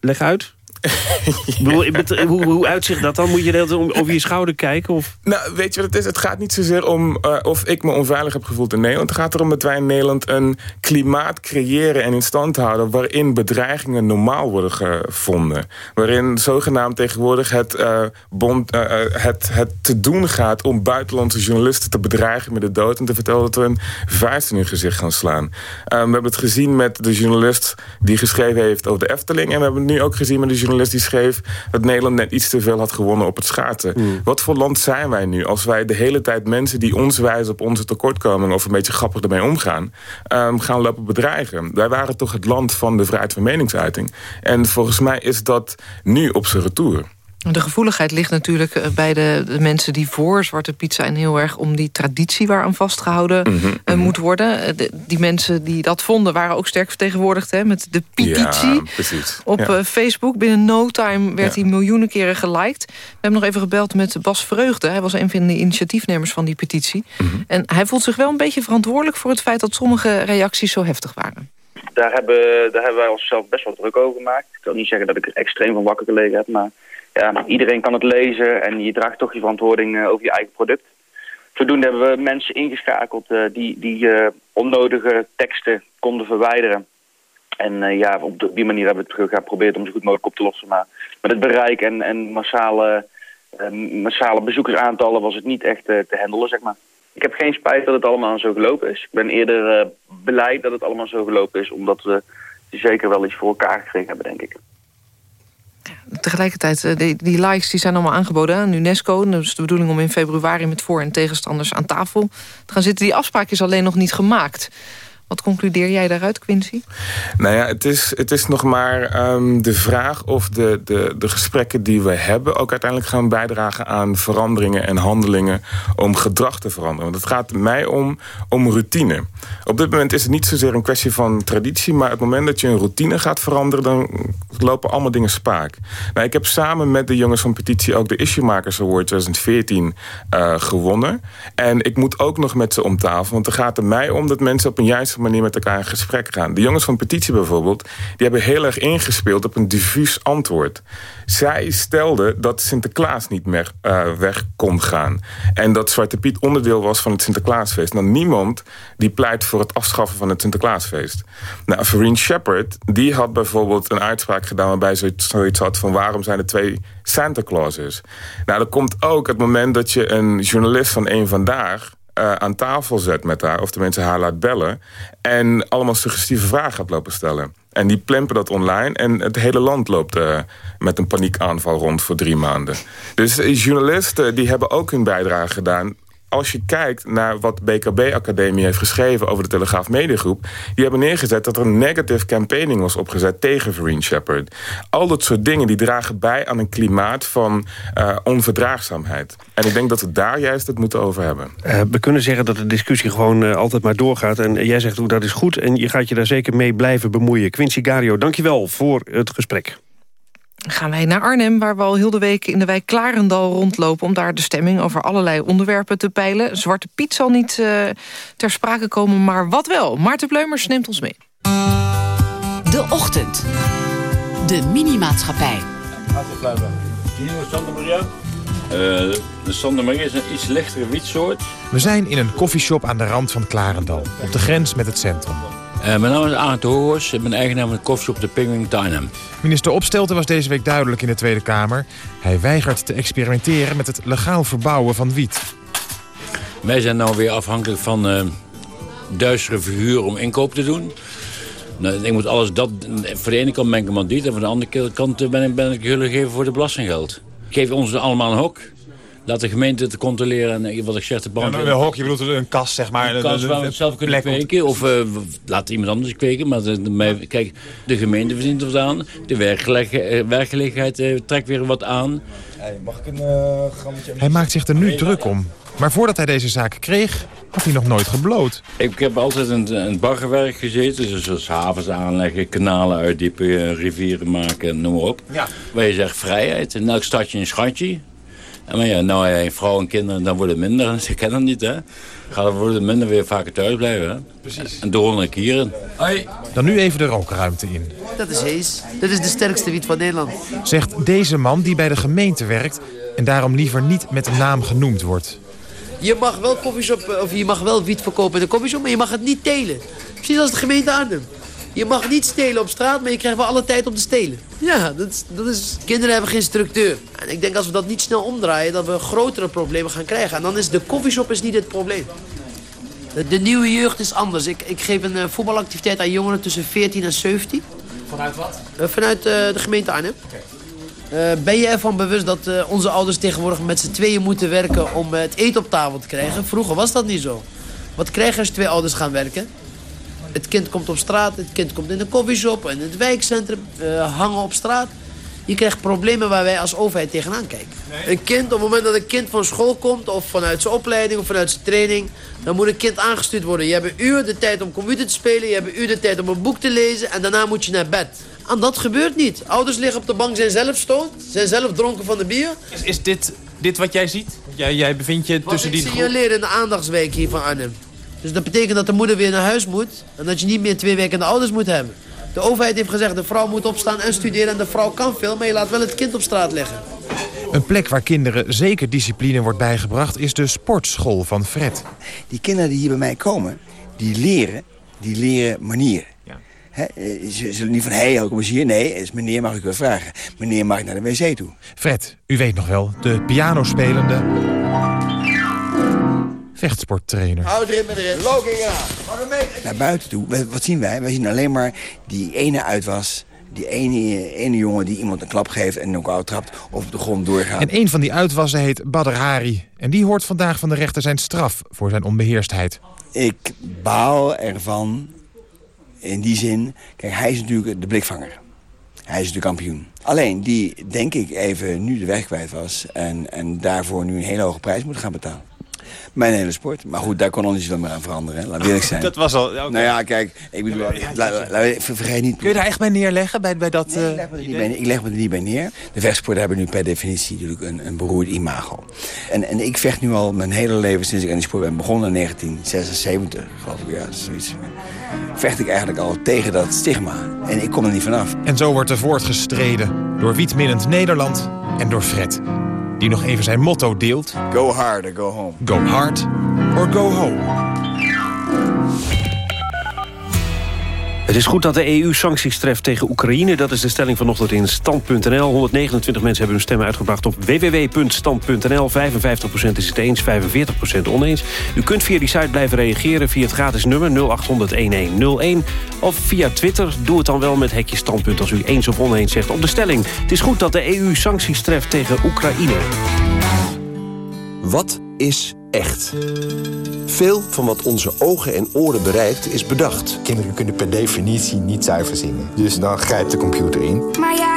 Leg uit. hoe, hoe uitzicht dat dan? Moet je dat over je schouder kijken? Of?
Nou, weet je wat het is? Het gaat niet zozeer om uh, of ik me onveilig heb gevoeld in Nederland. Het gaat erom dat wij in Nederland een klimaat creëren en in stand houden... waarin bedreigingen normaal worden gevonden. Waarin zogenaamd tegenwoordig het, uh, bond, uh, het, het te doen gaat... om buitenlandse journalisten te bedreigen met de dood... en te vertellen dat we een vuist in hun gezicht gaan slaan. We hebben het gezien met de journalist die geschreven heeft over de Efteling... en we hebben het nu ook gezien met de journalist die schreef... dat Nederland net iets te veel had gewonnen op het schaatsen. Mm. Wat voor land zijn wij nu als wij de hele tijd mensen... die ons wijzen op onze tekortkomingen... of een beetje grappig ermee omgaan... Um, gaan lopen bedreigen? Wij waren toch het land van de vrijheid van meningsuiting. En volgens mij is dat nu op zijn retour.
De gevoeligheid ligt natuurlijk eh, bij de, de, mensen die voor Zwarte Piet zijn... heel erg om die traditie waaraan vastgehouden mm moet worden. Eh, die mensen die dat vonden waren ook sterk vertegenwoordigd... Hè, met de petitie ja, op Facebook. Binnen no time werd hij miljoenen keren geliked. We hebben nog even gebeld met Bas Vreugde. Hij was een van de initiatiefnemers van die petitie. Mhm. En hij voelt zich wel een beetje verantwoordelijk... voor het feit dat sommige reacties zo heftig waren.
Daar hebben, daar hebben wij onszelf best wel druk over gemaakt. Ik wil niet zeggen dat ik er extreem van wakker gelegen heb... maar ja, iedereen kan het lezen en je draagt toch je verantwoording eh, over je eigen product. Zodoende hebben we mensen ingeschakeld uh, die, die uh, onnodige teksten konden verwijderen. En ja, op die manier hebben we het geprobeerd om zo goed mogelijk op te lossen. Maar met het bereik en, en massale, massale bezoekersaantallen was het niet echt te handelen, zeg maar. Ik heb geen spijt dat het allemaal zo gelopen is. Ik ben eerder blij dat het allemaal zo gelopen is, omdat we zeker wel iets voor elkaar gekregen hebben, denk ik
tegelijkertijd, eh, die, likes die zijn allemaal aangeboden aan UNESCO. Dat is de bedoeling om in februari met voor- en tegenstanders aan tafel te gaan zitten. Die afspraak is alleen nog niet gemaakt. Wat concludeer jij daaruit, Quincy?
Nou ja, het is, het is nog maar ehm, de vraag of de, de, de gesprekken die we hebben... ook uiteindelijk gaan bijdragen aan veranderingen en handelingen... om gedrag te veranderen. Want het gaat mij om, om routine. Op dit moment is het niet zozeer een kwestie van traditie... maar het moment dat je een routine gaat veranderen... dan lopen allemaal dingen spaak. Nou, ik heb samen met de jongens van Petitie... ook de Issue Makers Award 2014 uh, gewonnen. En ik moet ook nog met ze om tafel. Want er gaat er mij om dat mensen op een juiste manier met elkaar in gesprek gaan. De jongens van Petitie bijvoorbeeld, die hebben heel erg ingespeeld op een diffuus antwoord. Zij stelden dat Sinterklaas niet meer uh, weg kon gaan. En dat Zwarte Piet onderdeel was van het Sinterklaasfeest. Nou, niemand die pleit voor het afschaffen van het Sinterklaasfeest. Nou, Vereen Shepard, die had bijvoorbeeld een uitspraak gedaan... waarbij ze zoiets had van waarom zijn er twee Santa Clauses? Nou, dat komt ook het moment dat je een journalist van één Vandaag uh, aan tafel zet met haar... of mensen haar laat bellen... en allemaal suggestieve vragen gaat lopen stellen. En die plempen dat online en het hele land loopt uh, met een paniekaanval rond voor drie maanden. Dus uh, journalisten die hebben ook hun bijdrage gedaan als je kijkt naar wat BKB Academie heeft geschreven... over de Telegraaf Mediagroep... die hebben neergezet dat er een negative campaigning was opgezet... tegen Vereen Shepard. Al dat soort dingen die dragen bij aan een klimaat van uh, onverdraagzaamheid. En ik denk dat we daar juist het moeten over hebben.
Uh, we kunnen zeggen dat de discussie gewoon uh, altijd maar doorgaat. En jij zegt ook dat is goed en je gaat je daar zeker mee blijven bemoeien. Quincy Gario, dankjewel voor het gesprek
gaan wij naar Arnhem, waar we al heel de week in de wijk Klarendal rondlopen... om daar de stemming over allerlei onderwerpen te peilen. Zwarte Piet zal niet uh, ter sprake komen, maar wat wel? Maarten Bleumers neemt ons mee.
De Ochtend. De Minimaatschappij.
Hier Sander Maria. Uh, de Sander Maria is een iets lichtere wietsoort.
We zijn in een koffieshop aan de rand van Klarendal, op de grens met het centrum.
Uh, mijn naam is Arend Hoogers. Ik ben eigenaar van de koffieshop de Penguin Tyneham.
Minister Opstelten was deze week duidelijk in de Tweede Kamer. Hij weigert te experimenteren met het legaal verbouwen van wiet.
Wij zijn nou weer afhankelijk van uh, duistere figuren om inkoop te doen. Nou, ik moet alles dat... Voor de ene kant ben ik een bandiet... en voor de andere kant ben ik, ben ik hullen geven voor de belastinggeld. Geef ons allemaal een hok laat de gemeente het controleren. En wat ik zeg, de bank...
Ja, een hok, je bedoelt een kast, zeg maar.
Een kast waar we zelf kunnen kweken. Of uh, laat iemand anders kweken. Maar de, kijk, de gemeente verdient er wat aan. De werkgelegenheid, werkgelegenheid uh, trekt weer wat aan.
Hey, mag ik een uh, grammetje... Hij maakt zich er nu druk om. Maar voordat hij deze zaak kreeg, had hij nog nooit gebloot.
Ik heb altijd in het baggerwerk gezeten. Dus zoals havens aanleggen, kanalen uitdiepen, rivieren maken, noem maar op. Ja. Waar je zegt vrijheid. In elk stadje een schatje. Maar ja, nou heb vrouw en kinderen, dan wordt het minder. Ze kennen het niet, hè. Gaat worden minder weer vaker thuis blijven, hè. Precies. En door een kieren.
Hoi. Dan nu even de rookruimte in.
Dat is Hees. Dat is de sterkste wiet van Nederland.
Zegt deze man die bij de gemeente werkt... en daarom liever niet met een naam genoemd wordt.
Je mag wel koffieshop, of je mag wel wiet verkopen in de koffieshop... maar je mag het niet telen. Precies als de gemeente Arnhem. Je mag niet stelen op straat, maar je krijgt wel alle tijd om te stelen. Ja, dat is, dat is... Kinderen hebben geen structuur. En ik denk als we dat niet snel omdraaien, dat we grotere problemen gaan krijgen. En dan is de koffieshop is niet het probleem. De, nieuwe jeugd is anders. Ik, ik geef een uh, voetbalactiviteit aan jongeren tussen 14 en 17.
Vanuit wat?
Uh, vanuit uh, de gemeente Arnhem. ben je ervan bewust dat onze ouders tegenwoordig met z'n tweeën moeten werken om het eten op tafel te krijgen? Vroeger was dat niet zo. Wat krijgen als twee ouders gaan werken? Het kind komt op straat, het kind komt in de koffieshop, in het wijkcentrum, uh, hangen op straat. Je krijgt problemen waar wij als overheid tegenaan kijken. Een kind, op het moment dat een kind van school komt... of vanuit zijn opleiding of vanuit zijn training... dan moet een kind aangestuurd worden. Je hebt een uur de tijd om computer te spelen... je hebt een uur de tijd om een boek te lezen... en daarna moet je naar bed. En dat gebeurt niet. Ouders liggen op de bank, zijn zelf stoot... zijn zelf dronken van de bier.
Is, is dit, dit wat jij ziet? Jij, jij bevindt je
Wat
tussen
ik
die...
signaleer in de aandachtsweek hier van Arnhem. Dus dat betekent dat de moeder weer naar huis moet... en dat je niet meer twee weken de ouders moet hebben. De overheid heeft gezegd, de vrouw moet opstaan en studeren... en de vrouw kan veel, maar je laat wel het kind op straat liggen.
Een plek waar kinderen zeker discipline wordt bijgebracht... is de sportschool van Fred.
Die kinderen die hier bij mij komen, die leren, die leren manieren. Hè, eh, ze zullen niet van, hé, hey, kom eens hier. Nee, is meneer mag ik wel vragen. Meneer mag ik naar de wc toe.
Fred, u weet nog wel, de pianospelende... vechtsporttrainer.
Hou erin met erin. Loking aan. Naar buiten toe, wat- zien wij? Wij zien alleen maar die ene uitwas... die ene, ene jongen die iemand een klap geeft en ook trapt... of op de grond doorgaat.
En een van die uitwassen heet Badr Hari. En die hoort vandaag van de rechter zijn straf voor zijn onbeheerstheid.
Ik baal ervan in die zin... Kijk, hij is natuurlijk de blikvanger. Hij is de kampioen. Alleen die, denk ik, even nu de weg kwijt was... en, en daarvoor nu een hele hoge prijs moet gaan betalen. Mijn hele sport. Maar goed, daar kon ons niet meer aan veranderen. Hè. Laat eerlijk zijn.
Dat was al...
Nou ja, kijk, ik bedoel, la- la- la- ver- vergeet niet...
Kun je daar echt bij neerleggen, bij, bij dat... eh,
ik, leg me er niet bij, ik leg me er niet bij neer. De vechtsporten hebben nu per definitie natuurlijk een, een beroerd imago. En, en ik vecht nu al mijn hele leven sinds ik aan die sport ben begonnen in 1976, geloof ik. Ja, zoiets. Vecht ik eigenlijk al tegen dat stigma. En ik kom er niet vanaf.
En zo wordt er voortgestreden door wietminnend Nederland en door Fred. Die nog even zijn motto deelt.
Go hard or go home.
Go hard or go home.
Is goed dat de EU sancties treft tegen Oekraïne. Dat is de stelling vanochtend in Stand.nl. 129 mensen hebben hun stemmen uitgebracht op www.stand.nl. 55% is het eens, 45% oneens. U kunt via die site blijven reageren via het gratis nummer 0800-1101. Of via Twitter. Doe het dan wel met hekje standpunt als u eens of oneens zegt op de stelling. Het is goed dat de EU sancties treft tegen Oekraïne.
Wat is echt? Veel van wat onze ogen en oren bereikt is bedacht.
Kinderen kunnen per definitie niet zuiver zingen. Dus dan grijpt de computer in.
Maar ja,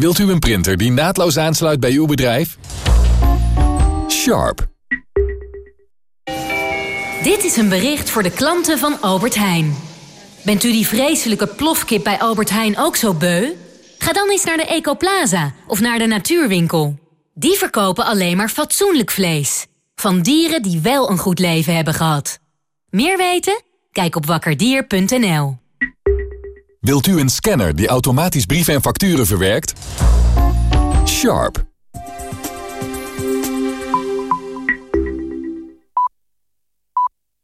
Wilt u een printer die naadloos aansluit bij uw bedrijf? Sharp.
Dit is een bericht voor de klanten van Albert Heijn. Bent u die vreselijke plofkip bij Albert Heijn ook zo beu? Ga dan eens naar de Ecoplaza of naar de Natuurwinkel. Die verkopen alleen maar fatsoenlijk vlees. Van dieren die wel een goed leven hebben gehad. Meer weten? Kijk op wakkerdier.nl.
Wilt u een scanner die automatisch brieven en facturen verwerkt? Sharp.